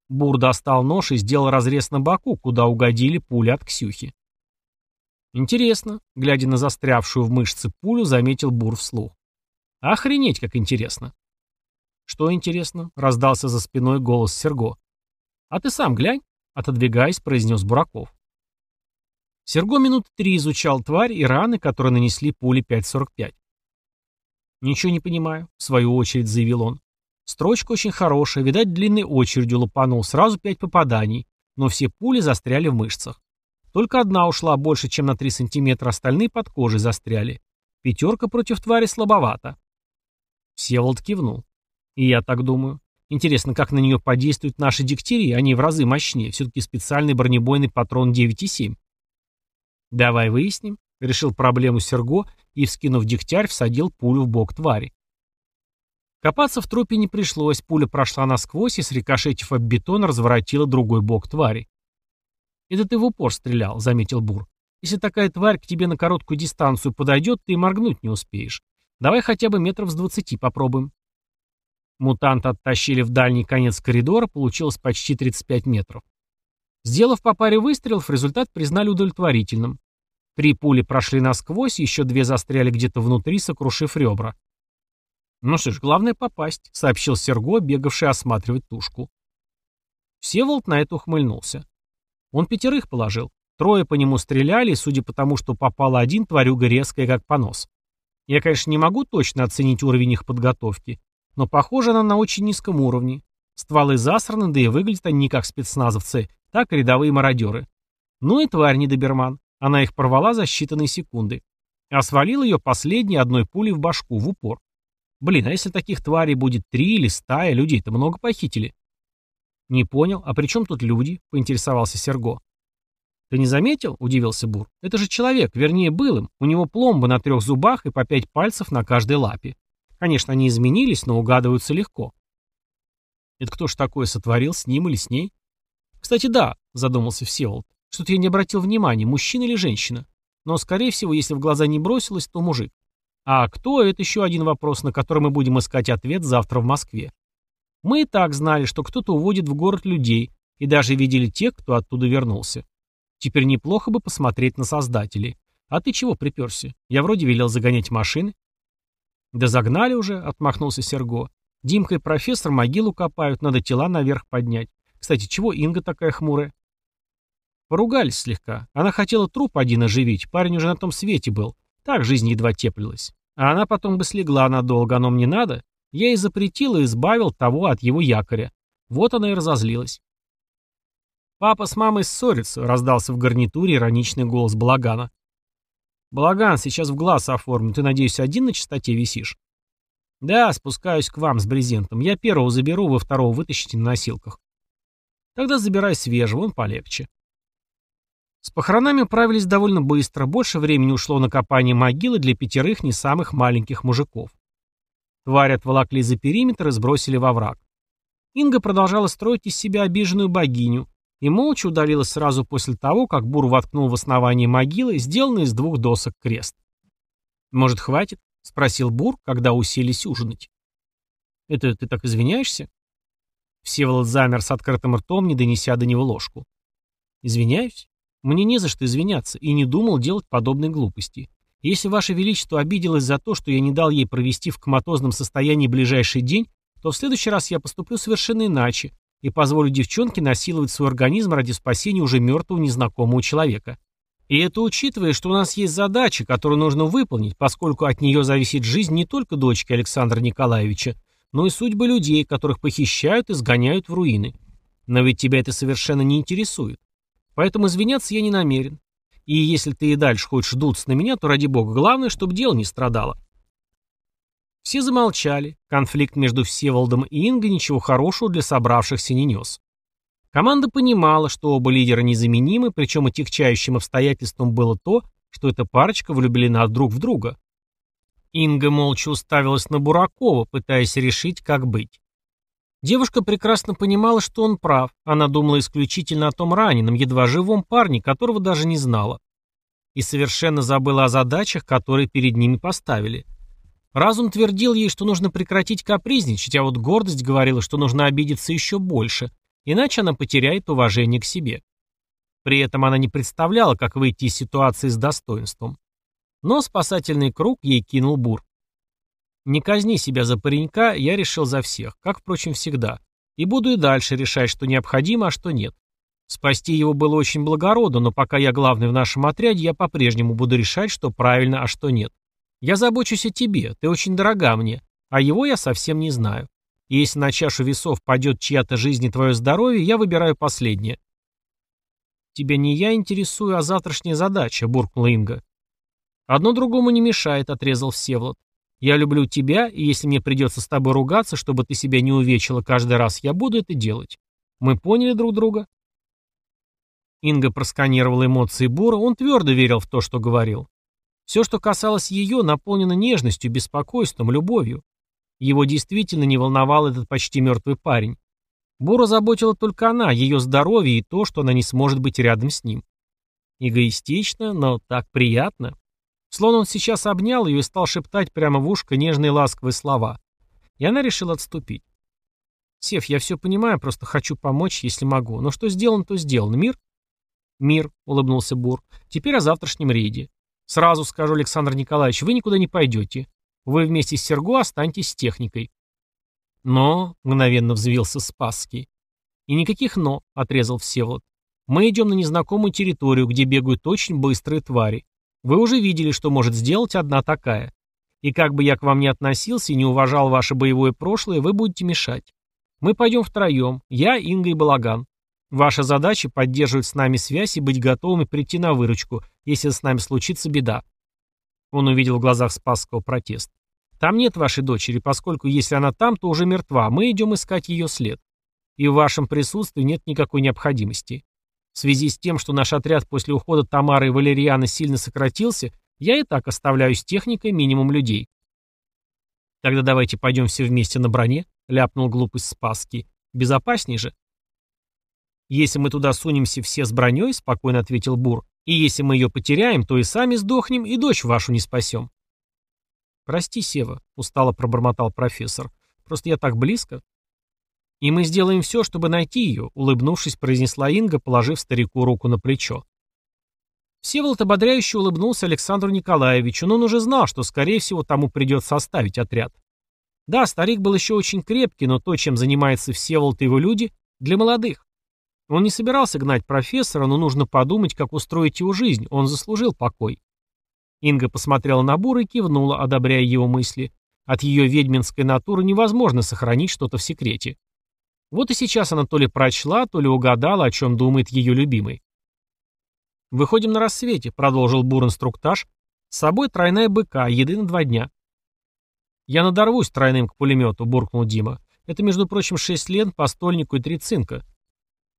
Бур достал нож и сделал разрез на боку, куда угодили пули от Ксюхи. Интересно, глядя на застрявшую в мышце пулю, заметил Бур вслух. Охренеть, как интересно. Что интересно? Раздался за спиной голос Серго. А ты сам глянь, отодвигаясь, произнес Бураков. Серго минут три изучал тварь и раны, которые нанесли пули 5.45. «Ничего не понимаю», — в свою очередь заявил он. Строчка очень хорошая, видать, длинной очередью лупанул, сразу пять попаданий, но все пули застряли в мышцах. Только одна ушла больше, чем на 3 сантиметра, остальные под кожей застряли. Пятерка против твари слабовато. Всеволод кивнул. И я так думаю. Интересно, как на нее подействуют наши диктерии, они в разы мощнее, все-таки специальный бронебойный патрон 9,7. Давай выясним, решил проблему Серго и, вскинув дегтярь, всадил пулю в бок твари. Копаться в трупе не пришлось, пуля прошла насквозь и, срикошетив об бетон, разворотила другой бок твари. «Это ты в упор стрелял», — заметил Бур. «Если такая тварь к тебе на короткую дистанцию подойдет, ты моргнуть не успеешь. Давай хотя бы метров с двадцати попробуем». Мутанта оттащили в дальний конец коридора, получилось почти 35 метров. Сделав по паре выстрелов, результат признали удовлетворительным. Три пули прошли насквозь, еще две застряли где-то внутри, сокрушив ребра. «Ну что ж, главное попасть», — сообщил Серго, бегавший осматривать тушку. Всеволод на это ухмыльнулся. Он пятерых положил. Трое по нему стреляли, судя по тому, что попало один, тварюга резкая, как понос. Я, конечно, не могу точно оценить уровень их подготовки, но похоже она на очень низком уровне. Стволы засраны, да и выглядят они не как спецназовцы, так и рядовые мародеры. Ну и тварь не доберман. Она их порвала за считанные секунды. А свалил ее последней одной пулей в башку, в упор. Блин, а если таких тварей будет три или стая, людей-то много похитили. Не понял, а при чем тут люди? Поинтересовался Серго. Ты не заметил? Удивился Бур. Это же человек, вернее был им. У него пломбы на трех зубах и по пять пальцев на каждой лапе. Конечно, они изменились, но угадываются легко. Это кто ж такое сотворил, с ним или с ней? Кстати, да, задумался Всеволод. Что-то я не обратил внимания, мужчина или женщина. Но, скорее всего, если в глаза не бросилось, то мужик. А кто – это еще один вопрос, на который мы будем искать ответ завтра в Москве. Мы и так знали, что кто-то уводит в город людей, и даже видели тех, кто оттуда вернулся. Теперь неплохо бы посмотреть на создателей. А ты чего приперся? Я вроде велел загонять машины. Да загнали уже, отмахнулся Серго. Димка и профессор могилу копают, надо тела наверх поднять. Кстати, чего Инга такая хмурая? Поругались слегка. Она хотела труп один оживить, парень уже на том свете был. Так жизнь едва теплилась. А она потом бы слегла надолго, оно мне надо. Я ей запретил и избавил того от его якоря. Вот она и разозлилась. «Папа с мамой ссорятся», — раздался в гарнитуре ироничный голос Балагана. «Балаган, сейчас в глаз оформлю. Ты, надеюсь, один на чистоте висишь?» «Да, спускаюсь к вам с брезентом. Я первого заберу, вы второго вытащите на носилках». «Тогда забирай свежего, он полегче». С похоронами управились довольно быстро, больше времени ушло на копание могилы для пятерых не самых маленьких мужиков. Тварь отволокли за периметр и сбросили во враг. Инга продолжала строить из себя обиженную богиню и молча удалилась сразу после того, как Бур воткнул в основание могилы, сделанный из двух досок крест. «Может, хватит?» — спросил Бур, когда уселись ужинать. «Это ты так извиняешься?» Всеволод замер с открытым ртом, не донеся до него ложку. «Извиняюсь? Мне не за что извиняться, и не думал делать подобной глупости. Если Ваше Величество обиделось за то, что я не дал ей провести в коматозном состоянии ближайший день, то в следующий раз я поступлю совершенно иначе и позволю девчонке насиловать свой организм ради спасения уже мертвого незнакомого человека. И это учитывая, что у нас есть задача, которую нужно выполнить, поскольку от нее зависит жизнь не только дочки Александра Николаевича, но и судьбы людей, которых похищают и сгоняют в руины. Но ведь тебя это совершенно не интересует. Поэтому извиняться я не намерен. И если ты и дальше хочешь дуться на меня, то ради бога, главное, чтобы дело не страдало. Все замолчали. Конфликт между Всеволодом и Ингой ничего хорошего для собравшихся не нес. Команда понимала, что оба лидера незаменимы, причем отягчающим обстоятельством было то, что эта парочка влюблена друг в друга. Инга молча уставилась на Буракова, пытаясь решить, как быть. Девушка прекрасно понимала, что он прав. Она думала исключительно о том раненом, едва живом парне, которого даже не знала. И совершенно забыла о задачах, которые перед ними поставили. Разум твердил ей, что нужно прекратить капризничать, а вот гордость говорила, что нужно обидеться еще больше, иначе она потеряет уважение к себе. При этом она не представляла, как выйти из ситуации с достоинством. Но спасательный круг ей кинул бур. Не казни себя за паренька, я решил за всех, как, впрочем, всегда. И буду и дальше решать, что необходимо, а что нет. Спасти его было очень благородно, но пока я главный в нашем отряде, я по-прежнему буду решать, что правильно, а что нет. Я забочусь о тебе, ты очень дорога мне, а его я совсем не знаю. И если на чашу весов падет чья-то жизнь и твое здоровье, я выбираю последнее. «Тебя не я интересую, а завтрашняя задача», — буркнула Инга. «Одно другому не мешает», — отрезал Всеволод. «Я люблю тебя, и если мне придется с тобой ругаться, чтобы ты себя не увечила каждый раз, я буду это делать. Мы поняли друг друга?» Инга просканировала эмоции Бура, он твердо верил в то, что говорил. Все, что касалось ее, наполнено нежностью, беспокойством, любовью. Его действительно не волновал этот почти мертвый парень. Бура заботила только она, ее здоровье и то, что она не сможет быть рядом с ним. Эгоистично, но так приятно. Словно он сейчас обнял ее и стал шептать прямо в ушко нежные ласковые слова. И она решила отступить. «Сев, я все понимаю, просто хочу помочь, если могу. Но что сделано, то сделано. Мир?» «Мир», — улыбнулся Бур. «Теперь о завтрашнем рейде. Сразу скажу, Александр Николаевич, вы никуда не пойдете. Вы вместе с Серго останетесь с техникой. Но, мгновенно взвился Спасский. И никаких «но», отрезал Всеволод. Мы идем на незнакомую территорию, где бегают очень быстрые твари. Вы уже видели, что может сделать одна такая. И как бы я к вам ни относился и не уважал ваше боевое прошлое, вы будете мешать. Мы пойдем втроем, я, Инга и Балаган. Ваша задача — поддерживать с нами связь и быть готовыми прийти на выручку, если с нами случится беда. Он увидел в глазах Спасского протест. Там нет вашей дочери, поскольку если она там, то уже мертва. Мы идем искать ее след. И в вашем присутствии нет никакой необходимости. В связи с тем, что наш отряд после ухода Тамары и Валериана сильно сократился, я и так оставляю с техникой минимум людей. Тогда давайте пойдем все вместе на броне, ляпнул глупость Спасский. Безопасней же. Если мы туда сунемся все с броней, спокойно ответил Бур, и если мы ее потеряем, то и сами сдохнем, и дочь вашу не спасем. «Прости, Сева», — устало пробормотал профессор. «Просто я так близко». «И мы сделаем все, чтобы найти ее», — улыбнувшись, произнесла Инга, положив старику руку на плечо. Всеволод ободряюще улыбнулся Александру Николаевичу, но он уже знал, что, скорее всего, тому придется оставить отряд. Да, старик был еще очень крепкий, но то, чем занимается Всеволод и его люди, для молодых. Он не собирался гнать профессора, но нужно подумать, как устроить его жизнь, он заслужил покой. Инга посмотрела на Бура и кивнула, одобряя его мысли. От ее ведьминской натуры невозможно сохранить что-то в секрете. Вот и сейчас она то ли прочла, то ли угадала, о чем думает ее любимый. «Выходим на рассвете», — продолжил Бур-инструктаж. «С собой тройная быка, еды на два дня». «Я надорвусь тройным к пулемету», — буркнул Дима. «Это, между прочим, шесть лент по стольнику и три цинка».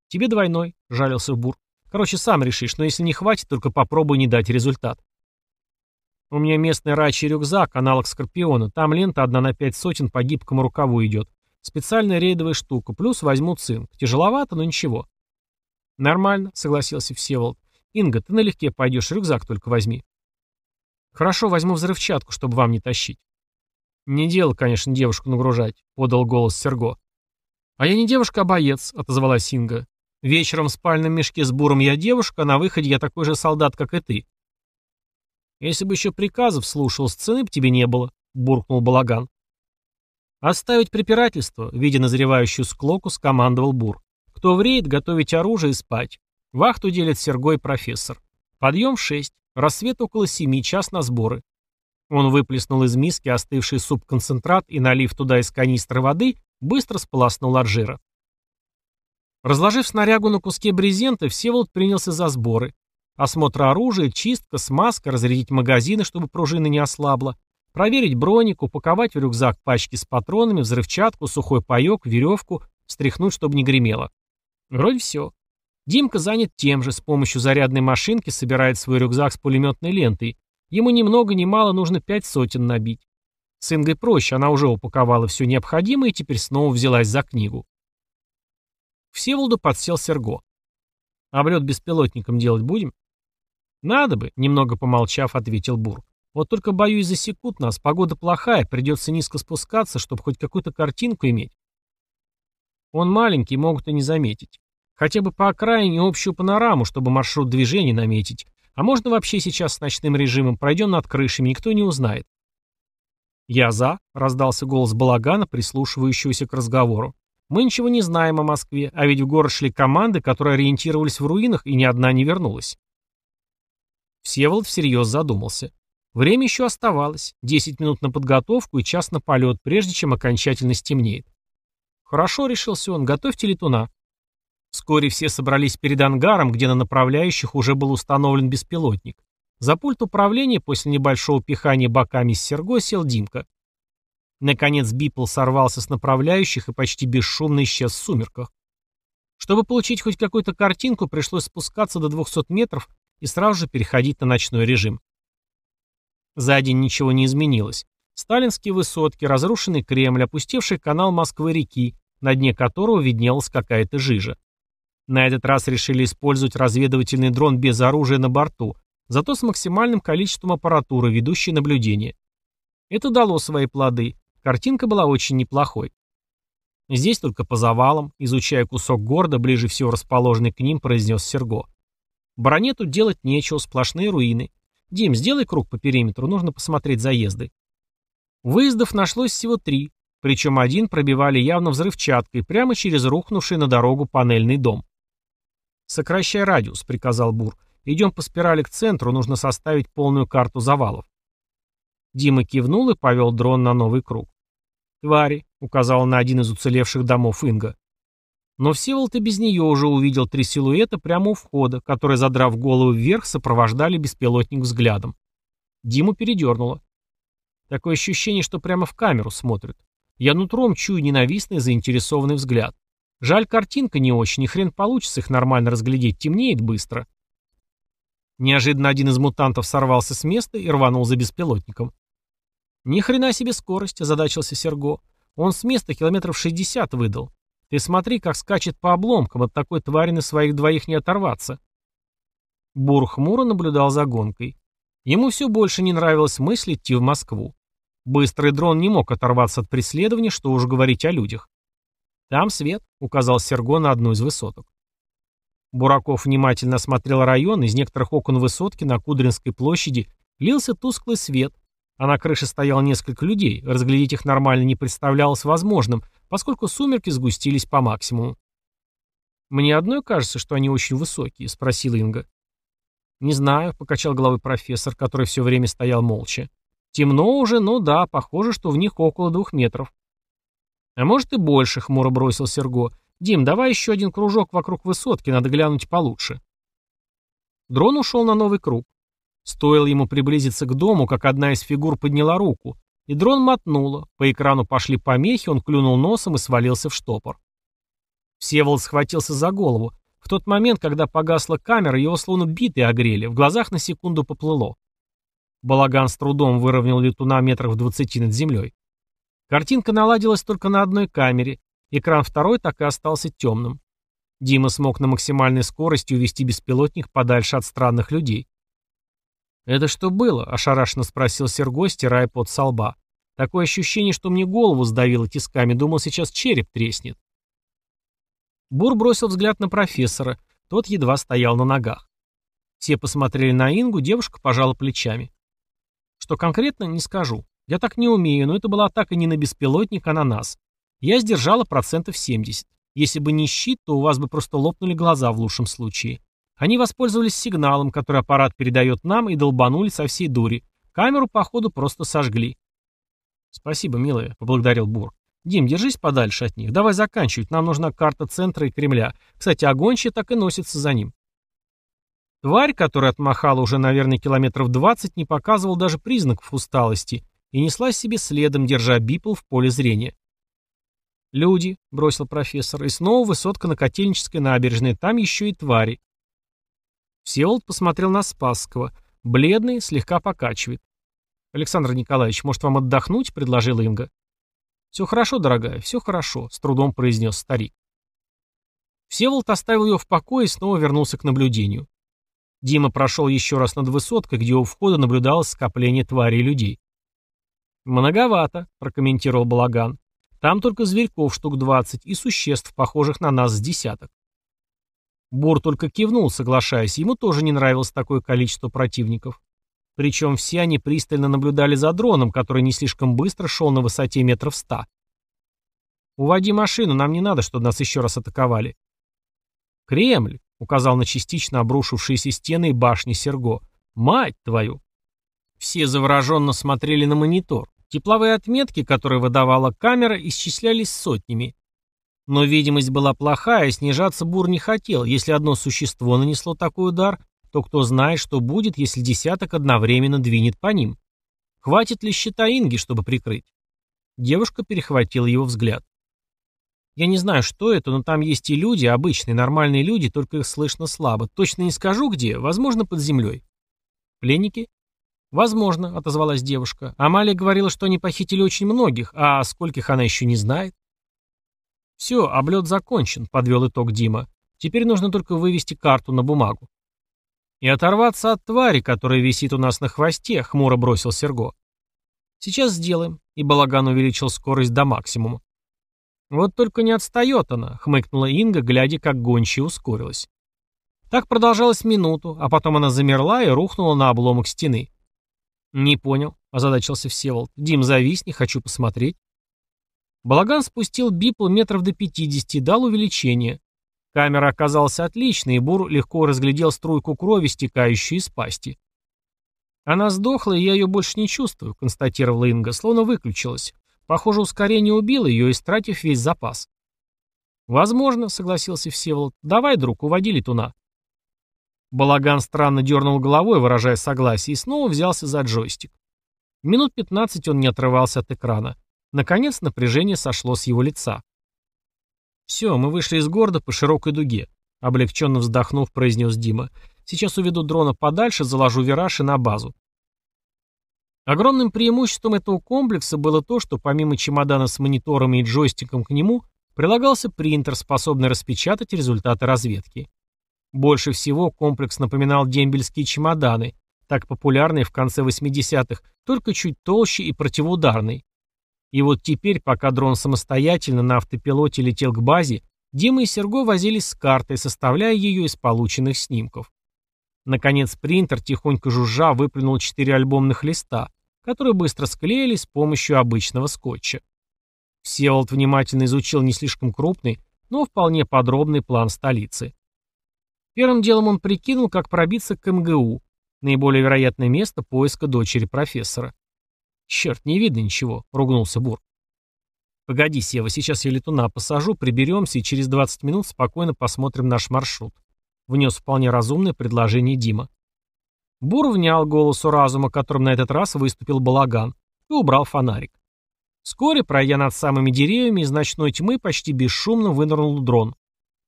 «Тебе двойной», — жалился Бур. «Короче, сам решишь, но если не хватит, только попробуй не дать результат». У меня местный рачий рюкзак, аналог Скорпиона. Там лента одна на пять сотен по гибкому рукаву идет. Специальная рейдовая штука. Плюс возьму цинк. Тяжеловато, но ничего. Нормально, согласился Всеволод. Инга, ты налегке пойдешь, рюкзак только возьми. Хорошо, возьму взрывчатку, чтобы вам не тащить. Не дело, конечно, девушку нагружать, подал голос Серго. А я не девушка, а боец, отозвалась Инга. Вечером в спальном мешке с буром я девушка, а на выходе я такой же солдат, как и ты. Если бы еще приказов слушал, сцены б тебе не было, буркнул Балаган. Оставить препирательство, видя назревающую склоку, скомандовал Бур. Кто вреет, готовить оружие и спать. Вахту делят Сергой профессор. Подъем в шесть. Рассвет около семи, час на сборы. Он выплеснул из миски остывший суп-концентрат и, налив туда из канистры воды, быстро сполоснул от жира. Разложив снарягу на куске брезента, Всеволод принялся за сборы. Осмотр оружия, чистка, смазка, разрядить магазины, чтобы пружина не ослабла, проверить броник, упаковать в рюкзак пачки с патронами, взрывчатку, сухой паек, веревку, стряхнуть, чтобы не гремело. Вроде все. Димка занят тем же, с помощью зарядной машинки собирает свой рюкзак с пулеметной лентой, Ему ни много ни мало нужно пять сотен набить. С Ингой проще, она уже упаковала все необходимое и теперь снова взялась за книгу. К Всеволоду подсел Серго. «Облет беспилотником делать будем?» «Надо бы», — немного помолчав, ответил Бур. «Вот только, боюсь, засекут нас, погода плохая, придется низко спускаться, чтобы хоть какую-то картинку иметь». «Он маленький, могут и не заметить. Хотя бы по окраине общую панораму, чтобы маршрут движения наметить. А можно вообще сейчас с ночным режимом пройдем над крышами, никто не узнает. «Я за», — раздался голос балагана, прислушивающегося к разговору. «Мы ничего не знаем о Москве, а ведь в город шли команды, которые ориентировались в руинах, и ни одна не вернулась». Всеволод всерьез задумался. Время еще оставалось. Десять минут на подготовку и час на полет, прежде чем окончательно стемнеет. «Хорошо», — решился он, — «готовьте летуна». Вскоре все собрались перед ангаром, где на направляющих уже был установлен беспилотник. За пульт управления после небольшого пихания боками с серго сел Димка. Наконец Бипл сорвался с направляющих и почти бесшумно исчез в сумерках. Чтобы получить хоть какую-то картинку, пришлось спускаться до 200 метров и сразу же переходить на ночной режим. За день ничего не изменилось. Сталинские высотки, разрушенный Кремль, опустевший канал Москвы-реки, на дне которого виднелась какая-то жижа. На этот раз решили использовать разведывательный дрон без оружия на борту, зато с максимальным количеством аппаратуры, ведущей наблюдение. Это дало свои плоды. Картинка была очень неплохой. Здесь только по завалам, изучая кусок города, ближе всего расположенный к ним, произнес Серго. Броне тут делать нечего, сплошные руины. Дим, сделай круг по периметру, нужно посмотреть заезды. Выездов нашлось всего три, причем один пробивали явно взрывчаткой прямо через рухнувший на дорогу панельный дом. «Сокращай радиус», — приказал Бур. «Идем по спирали к центру, нужно составить полную карту завалов». Дима кивнул и повел дрон на новый круг. «Твари», — указал на один из уцелевших домов Инга. Но Всеволод и без нее уже увидел три силуэта прямо у входа, которые, задрав голову вверх, сопровождали беспилотник взглядом. Диму передернуло. Такое ощущение, что прямо в камеру смотрят. Я нутром чую ненавистный заинтересованный взгляд. Жаль, картинка не очень, и хрен получится их нормально разглядеть, темнеет быстро. Неожиданно один из мутантов сорвался с места и рванул за беспилотником. «Ни хрена себе скорость», — озадачился Серго. «Он с места километров шестьдесят выдал. Ты смотри, как скачет по обломкам, от такой твари на своих двоих не оторваться». Бур хмуро наблюдал за гонкой. Ему все больше не нравилась мысль идти в Москву. Быстрый дрон не мог оторваться от преследования, что уж говорить о людях. «Там свет», — указал Серго на одну из высоток. Бураков внимательно осмотрел район, из некоторых окон высотки на Кудринской площади лился тусклый свет, а на крыше стояло несколько людей, разглядеть их нормально не представлялось возможным, поскольку сумерки сгустились по максимуму. «Мне одной кажется, что они очень высокие», — спросил Инга. «Не знаю», — покачал головой профессор, который все время стоял молча. «Темно уже, но да, похоже, что в них около двух метров. «А может и больше», — хмуро бросил Серго. «Дим, давай еще один кружок вокруг высотки, надо глянуть получше». Дрон ушел на новый круг. Стоило ему приблизиться к дому, как одна из фигур подняла руку, и дрон мотнула. По экрану пошли помехи, он клюнул носом и свалился в штопор. Всеволод схватился за голову. В тот момент, когда погасла камера, его словно биты огрели, в глазах на секунду поплыло. Балаган с трудом выровнял летуна метров двадцати над землей. Картинка наладилась только на одной камере, экран второй так и остался темным. Дима смог на максимальной скорости увести беспилотник подальше от странных людей. «Это что было?» – ошарашенно спросил Серго, стирая пот со лба. «Такое ощущение, что мне голову сдавило тисками, думал, сейчас череп треснет». Бур бросил взгляд на профессора, тот едва стоял на ногах. Все посмотрели на Ингу, девушка пожала плечами. Что конкретно, не скажу. Я так не умею, но это была атака не на беспилотник, а на нас. Я сдержала процентов 70. Если бы не щит, то у вас бы просто лопнули глаза в лучшем случае. Они воспользовались сигналом, который аппарат передает нам, и долбанули со всей дури. Камеру, походу, просто сожгли. «Спасибо, милая», — поблагодарил Бур. «Дим, держись подальше от них. Давай заканчивать. Нам нужна карта центра и Кремля. Кстати, огончие так и носится за ним». Тварь, которая отмахала уже, наверное, километров двадцать, не показывала даже признаков усталости и неслась себе следом, держа бипл в поле зрения. «Люди», — бросил профессор, — «и снова высотка на Котельнической набережной, там еще и твари». Всеволод посмотрел на Спасского. Бледный, слегка покачивает. «Александр Николаевич, может вам отдохнуть?» — предложила Инга. «Все хорошо, дорогая, все хорошо», — с трудом произнес старик. Всеволод оставил ее в покое и снова вернулся к наблюдению. Дима прошел еще раз над высоткой, где у входа наблюдалось скопление тварей и людей. «Многовато», — прокомментировал Балаган. «Там только зверьков штук двадцать и существ, похожих на нас с десяток». Бур только кивнул, соглашаясь, ему тоже не нравилось такое количество противников. Причем все они пристально наблюдали за дроном, который не слишком быстро шел на высоте метров ста. «Уводи машину, нам не надо, чтобы нас еще раз атаковали». «Кремль», — указал на частично обрушившиеся стены и башни Серго. «Мать твою!» Все завороженно смотрели на монитор. Тепловые отметки, которые выдавала камера, исчислялись сотнями. Но видимость была плохая, снижаться Бур не хотел. Если одно существо нанесло такой удар, то кто знает, что будет, если десяток одновременно двинет по ним. Хватит ли щита Инги, чтобы прикрыть? Девушка перехватила его взгляд. Я не знаю, что это, но там есть и люди, обычные, нормальные люди, только их слышно слабо. Точно не скажу где, возможно, под землей. Пленники? «Возможно», — отозвалась девушка. «Амалия говорила, что они похитили очень многих, а скольких она еще не знает». «Все, облет закончен», — подвел итог Дима. «Теперь нужно только вывести карту на бумагу». «И оторваться от твари, которая висит у нас на хвосте», — хмуро бросил Серго. «Сейчас сделаем», — и Балаган увеличил скорость до максимума. «Вот только не отстает она», — хмыкнула Инга, глядя, как гончая ускорилась. Так продолжалось минуту, а потом она замерла и рухнула на обломок стены. «Не понял», — озадачился Всеволод. «Дим, завис, не хочу посмотреть». Балаган спустил бипл метров до пятидесяти и дал увеличение. Камера оказалась отличной, и Бур легко разглядел струйку крови, стекающую из пасти. «Она сдохла, и я ее больше не чувствую», — констатировала Инга, словно выключилась. Похоже, ускорение убило ее, истратив весь запас. «Возможно», — согласился Всеволод. «Давай, друг, уводи летуна». Балаган странно дернул головой, выражая согласие, и снова взялся за джойстик. Минут пятнадцать он не отрывался от экрана. Наконец напряжение сошло с его лица. «Все, мы вышли из города по широкой дуге», — облегченно вздохнув, произнес Дима. «Сейчас уведу дрона подальше, заложу вираж и на базу». Огромным преимуществом этого комплекса было то, что помимо чемодана с мониторами и джойстиком к нему прилагался принтер, способный распечатать результаты разведки. Больше всего комплекс напоминал дембельские чемоданы, так популярные в конце 80-х, только чуть толще и противоударный. И вот теперь, пока дрон самостоятельно на автопилоте летел к базе, Дима и Серго возились с картой, составляя ее из полученных снимков. Наконец принтер, тихонько жужжа, выплюнул четыре альбомных листа, которые быстро склеили с помощью обычного скотча. Всеволод внимательно изучил не слишком крупный, но вполне подробный план столицы. Первым делом он прикинул, как пробиться к МГУ, наиболее вероятное место поиска дочери профессора. «Черт, не видно ничего», — ругнулся Бур. «Погоди, Сева, сейчас я летуна посажу, приберемся и через 20 минут спокойно посмотрим наш маршрут», — внес вполне разумное предложение Дима. Бур внял голосу разума, которым на этот раз выступил балаган, и убрал фонарик. Вскоре, пройдя над самыми деревьями, из ночной тьмы почти бесшумно вынырнул дрон.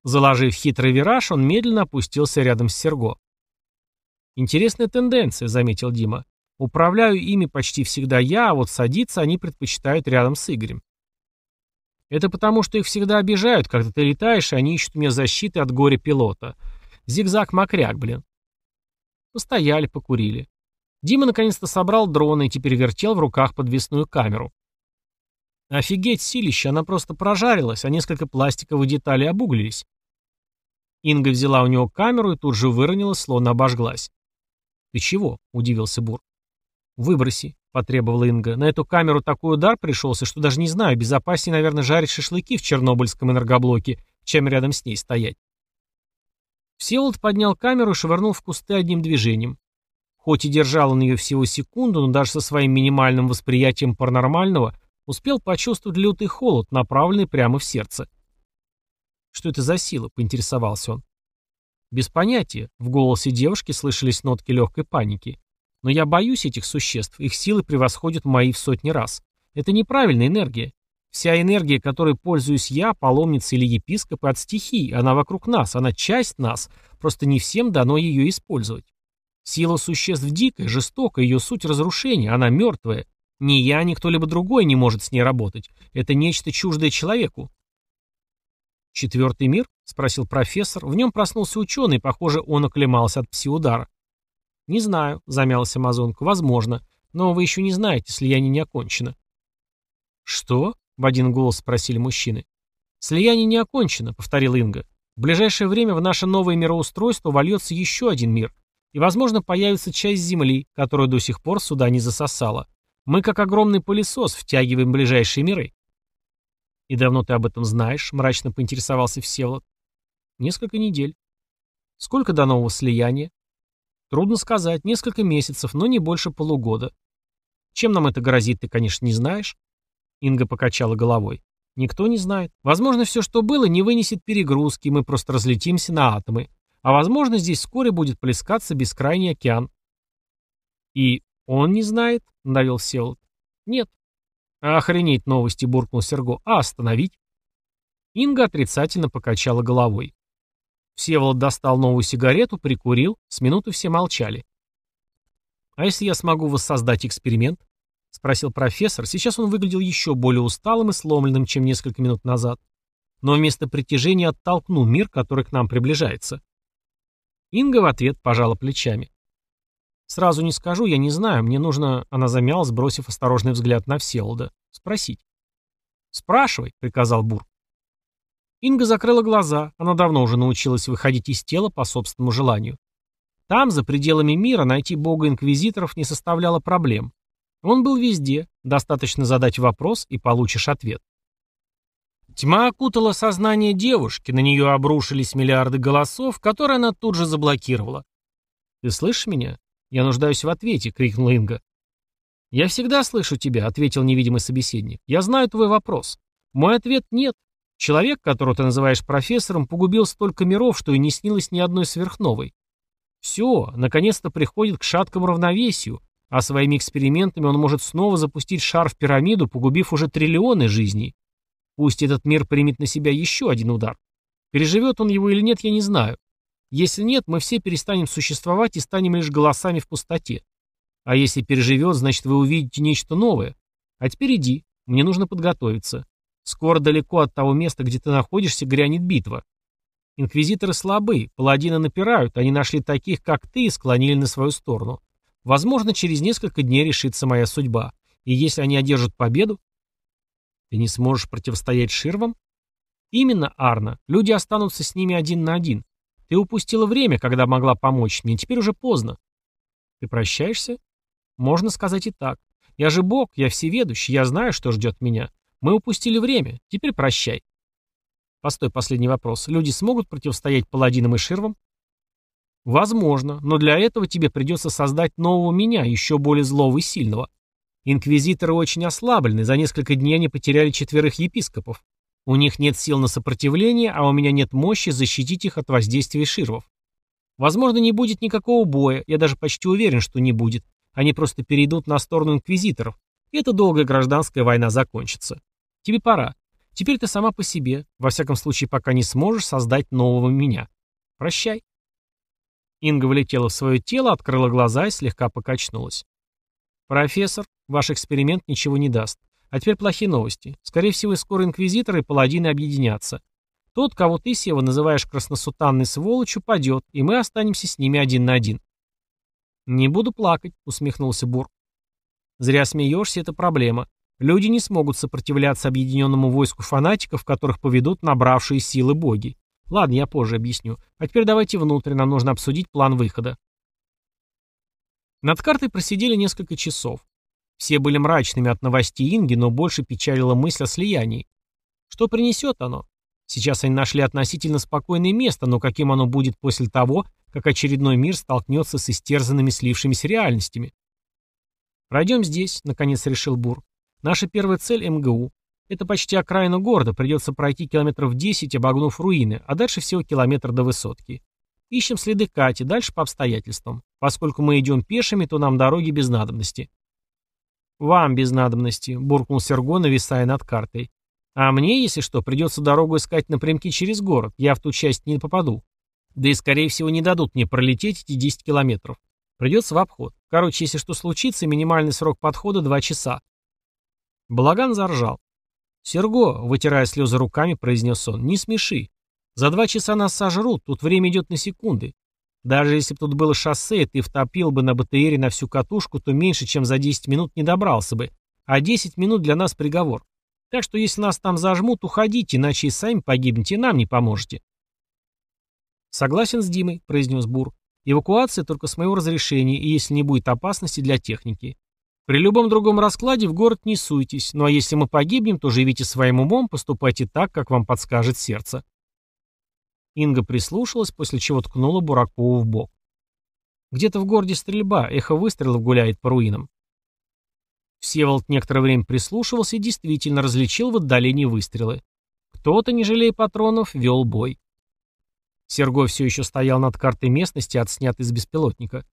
Заложив хитрый вираж, он медленно опустился рядом с Серго. «Интересная тенденция», — заметил Дима. «Управляю ими почти всегда я, а вот садиться они предпочитают рядом с Игорем». «Это потому, что их всегда обижают, когда ты летаешь, и они ищут у меня защиты от горя пилота. Зигзаг-макряк, блин». Постояли, покурили. Дима наконец-то собрал дрон и теперь вертел в руках подвесную камеру. Офигеть, силище, она просто прожарилась, а несколько пластиковых деталей обуглились. Инга взяла у него камеру и тут же выронила, словно обожглась. «Ты чего?» — удивился Бур. «Выброси», — потребовала Инга. «На эту камеру такой удар пришелся, что даже не знаю, безопаснее, наверное, жарить шашлыки в чернобыльском энергоблоке, чем рядом с ней стоять». Всеволод поднял камеру и швырнул в кусты одним движением. Хоть и держал он ее всего секунду, но даже со своим минимальным восприятием паранормального успел почувствовать лютый холод, направленный прямо в сердце. «Что это за сила?» — поинтересовался он. «Без понятия», — в голосе девушки слышались нотки легкой паники. «Но я боюсь этих существ, их силы превосходят мои в сотни раз. Это неправильная энергия. Вся энергия, которой пользуюсь я, паломница или епископ, от стихий, она вокруг нас, она часть нас, просто не всем дано ее использовать. Сила существ дикая, жестокая, ее суть разрушения, она мертвая. Ни я, ни кто-либо другой не может с ней работать. Это нечто чуждое человеку. «Четвертый мир?» — спросил профессор. В нем проснулся ученый, похоже, он оклемался от псиудара. «Не знаю», — замялась Амазонка. «Возможно. Но вы еще не знаете, слияние не окончено». «Что?» — в один голос спросили мужчины. «Слияние не окончено», — повторил Инга. «В ближайшее время в наше новое мироустройство вольется еще один мир, и, возможно, появится часть Земли, которую до сих пор сюда не засосала. Мы, как огромный пылесос, втягиваем ближайшие миры. «И давно ты об этом знаешь?» — мрачно поинтересовался Всеволод. «Несколько недель». «Сколько до нового слияния?» «Трудно сказать. Несколько месяцев, но не больше полугода». «Чем нам это грозит, ты, конечно, не знаешь?» Инга покачала головой. «Никто не знает. Возможно, все, что было, не вынесет перегрузки, мы просто разлетимся на атомы. А возможно, здесь вскоре будет плескаться бескрайний океан». «И он не знает?» — надавил Всеволод. «Нет, «Охренеть новости!» — буркнул Серго. «А остановить?» Инга отрицательно покачала головой. Всеволод достал новую сигарету, прикурил, с минуты все молчали. «А если я смогу воссоздать эксперимент?» — спросил профессор. Сейчас он выглядел еще более усталым и сломленным, чем несколько минут назад. Но вместо притяжения оттолкнул мир, который к нам приближается. Инга в ответ пожала плечами. «Сразу не скажу, я не знаю. Мне нужно...» Она замялась, бросив осторожный взгляд на Всеволода. «Спросить». «Спрашивай», — приказал Бур. Инга закрыла глаза. Она давно уже научилась выходить из тела по собственному желанию. Там, за пределами мира, найти бога инквизиторов не составляло проблем. Он был везде. Достаточно задать вопрос, и получишь ответ. Тьма окутала сознание девушки, на нее обрушились миллиарды голосов, которые она тут же заблокировала. «Ты слышишь меня? «Я нуждаюсь в ответе», — крикнула Инга. «Я всегда слышу тебя», — ответил невидимый собеседник. «Я знаю твой вопрос. Мой ответ — нет. Человек, которого ты называешь профессором, погубил столько миров, что и не снилось ни одной сверхновой. Все, наконец-то приходит к шаткому равновесию, а своими экспериментами он может снова запустить шар в пирамиду, погубив уже триллионы жизней. Пусть этот мир примет на себя еще один удар. Переживет он его или нет, я не знаю. Если нет, мы все перестанем существовать и станем лишь голосами в пустоте. А если переживет, значит вы увидите нечто новое. А теперь иди, мне нужно подготовиться. Скоро далеко от того места, где ты находишься, грянет битва. Инквизиторы слабы, паладины напирают, они нашли таких, как ты, и склонили на свою сторону. Возможно, через несколько дней решится моя судьба. И если они одержат победу, ты не сможешь противостоять ширвам? Именно, Арна. Люди останутся с ними один на один. Ты упустила время, когда могла помочь мне, теперь уже поздно. Ты прощаешься? Можно сказать и так. Я же Бог, я всеведущий, я знаю, что ждет меня. Мы упустили время, теперь прощай. Постой, последний вопрос. Люди смогут противостоять паладинам и ширвам? Возможно, но для этого тебе придется создать нового меня, еще более злого и сильного. Инквизиторы очень ослаблены, за несколько дней они потеряли четверых епископов. У них нет сил на сопротивление, а у меня нет мощи защитить их от воздействия ширвов. Возможно, не будет никакого боя, я даже почти уверен, что не будет. Они просто перейдут на сторону инквизиторов, и эта долгая гражданская война закончится. Тебе пора. Теперь ты сама по себе, во всяком случае, пока не сможешь создать нового меня. Прощай. Инга влетела в свое тело, открыла глаза и слегка покачнулась. «Профессор, ваш эксперимент ничего не даст. А теперь плохие новости. Скорее всего, скоро инквизиторы и паладины объединятся. Тот, кого ты, Сева, называешь красносутанной сволочью, падет, и мы останемся с ними один на один. «Не буду плакать», — усмехнулся Бур. «Зря смеешься, это проблема. Люди не смогут сопротивляться объединенному войску фанатиков, которых поведут набравшие силы боги. Ладно, я позже объясню. А теперь давайте внутрь, нам нужно обсудить план выхода». Над картой просидели несколько часов. Все были мрачными от новостей Инги, но больше печалила мысль о слиянии. Что принесет оно? Сейчас они нашли относительно спокойное место, но каким оно будет после того, как очередной мир столкнется с истерзанными слившимися реальностями? «Пройдем здесь», — наконец решил Бур. «Наша первая цель — МГУ. Это почти окраина города, придется пройти километров 10, обогнув руины, а дальше всего километр до высотки. Ищем следы Кати, дальше по обстоятельствам. Поскольку мы идем пешими, то нам дороги без надобности». «Вам без надобности», — буркнул Серго, нависая над картой. «А мне, если что, придется дорогу искать напрямки через город. Я в ту часть не попаду. Да и, скорее всего, не дадут мне пролететь эти 10 километров. Придется в обход. Короче, если что случится, минимальный срок подхода — два часа». Балаган заржал. «Серго», — вытирая слезы руками, произнес он, — «не смеши. За два часа нас сожрут, тут время идет на секунды. Даже если бы тут было шоссе, и ты втопил бы на БТРе на всю катушку, то меньше, чем за 10 минут не добрался бы. А 10 минут для нас приговор. Так что если нас там зажмут, уходите, иначе и сами погибнете, и нам не поможете. Согласен с Димой, произнес Бур. Эвакуация только с моего разрешения, и если не будет опасности для техники. При любом другом раскладе в город не суйтесь, ну а если мы погибнем, то живите своим умом, поступайте так, как вам подскажет сердце. Инга прислушалась, после чего ткнула Буракову в бок. Где-то в городе стрельба, эхо выстрелов гуляет по руинам. Всеволод некоторое время прислушивался и действительно различил в отдалении выстрелы. Кто-то, не жалея патронов, вел бой. Сергой все еще стоял над картой местности, отснят из беспилотника.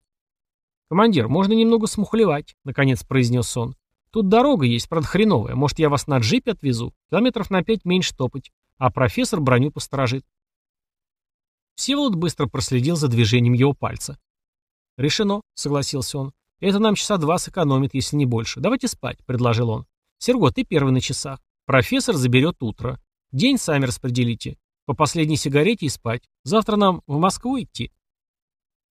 «Командир, можно немного смухлевать», — наконец произнес он. «Тут дорога есть, правда хреновая. Может, я вас на джипе отвезу? Километров на пять меньше топать. А профессор броню посторожит». Всеволод быстро проследил за движением его пальца. «Решено», — согласился он. «Это нам часа два сэкономит, если не больше. Давайте спать», — предложил он. «Серго, ты первый на часах. Профессор заберет утро. День сами распределите. По последней сигарете и спать. Завтра нам в Москву идти».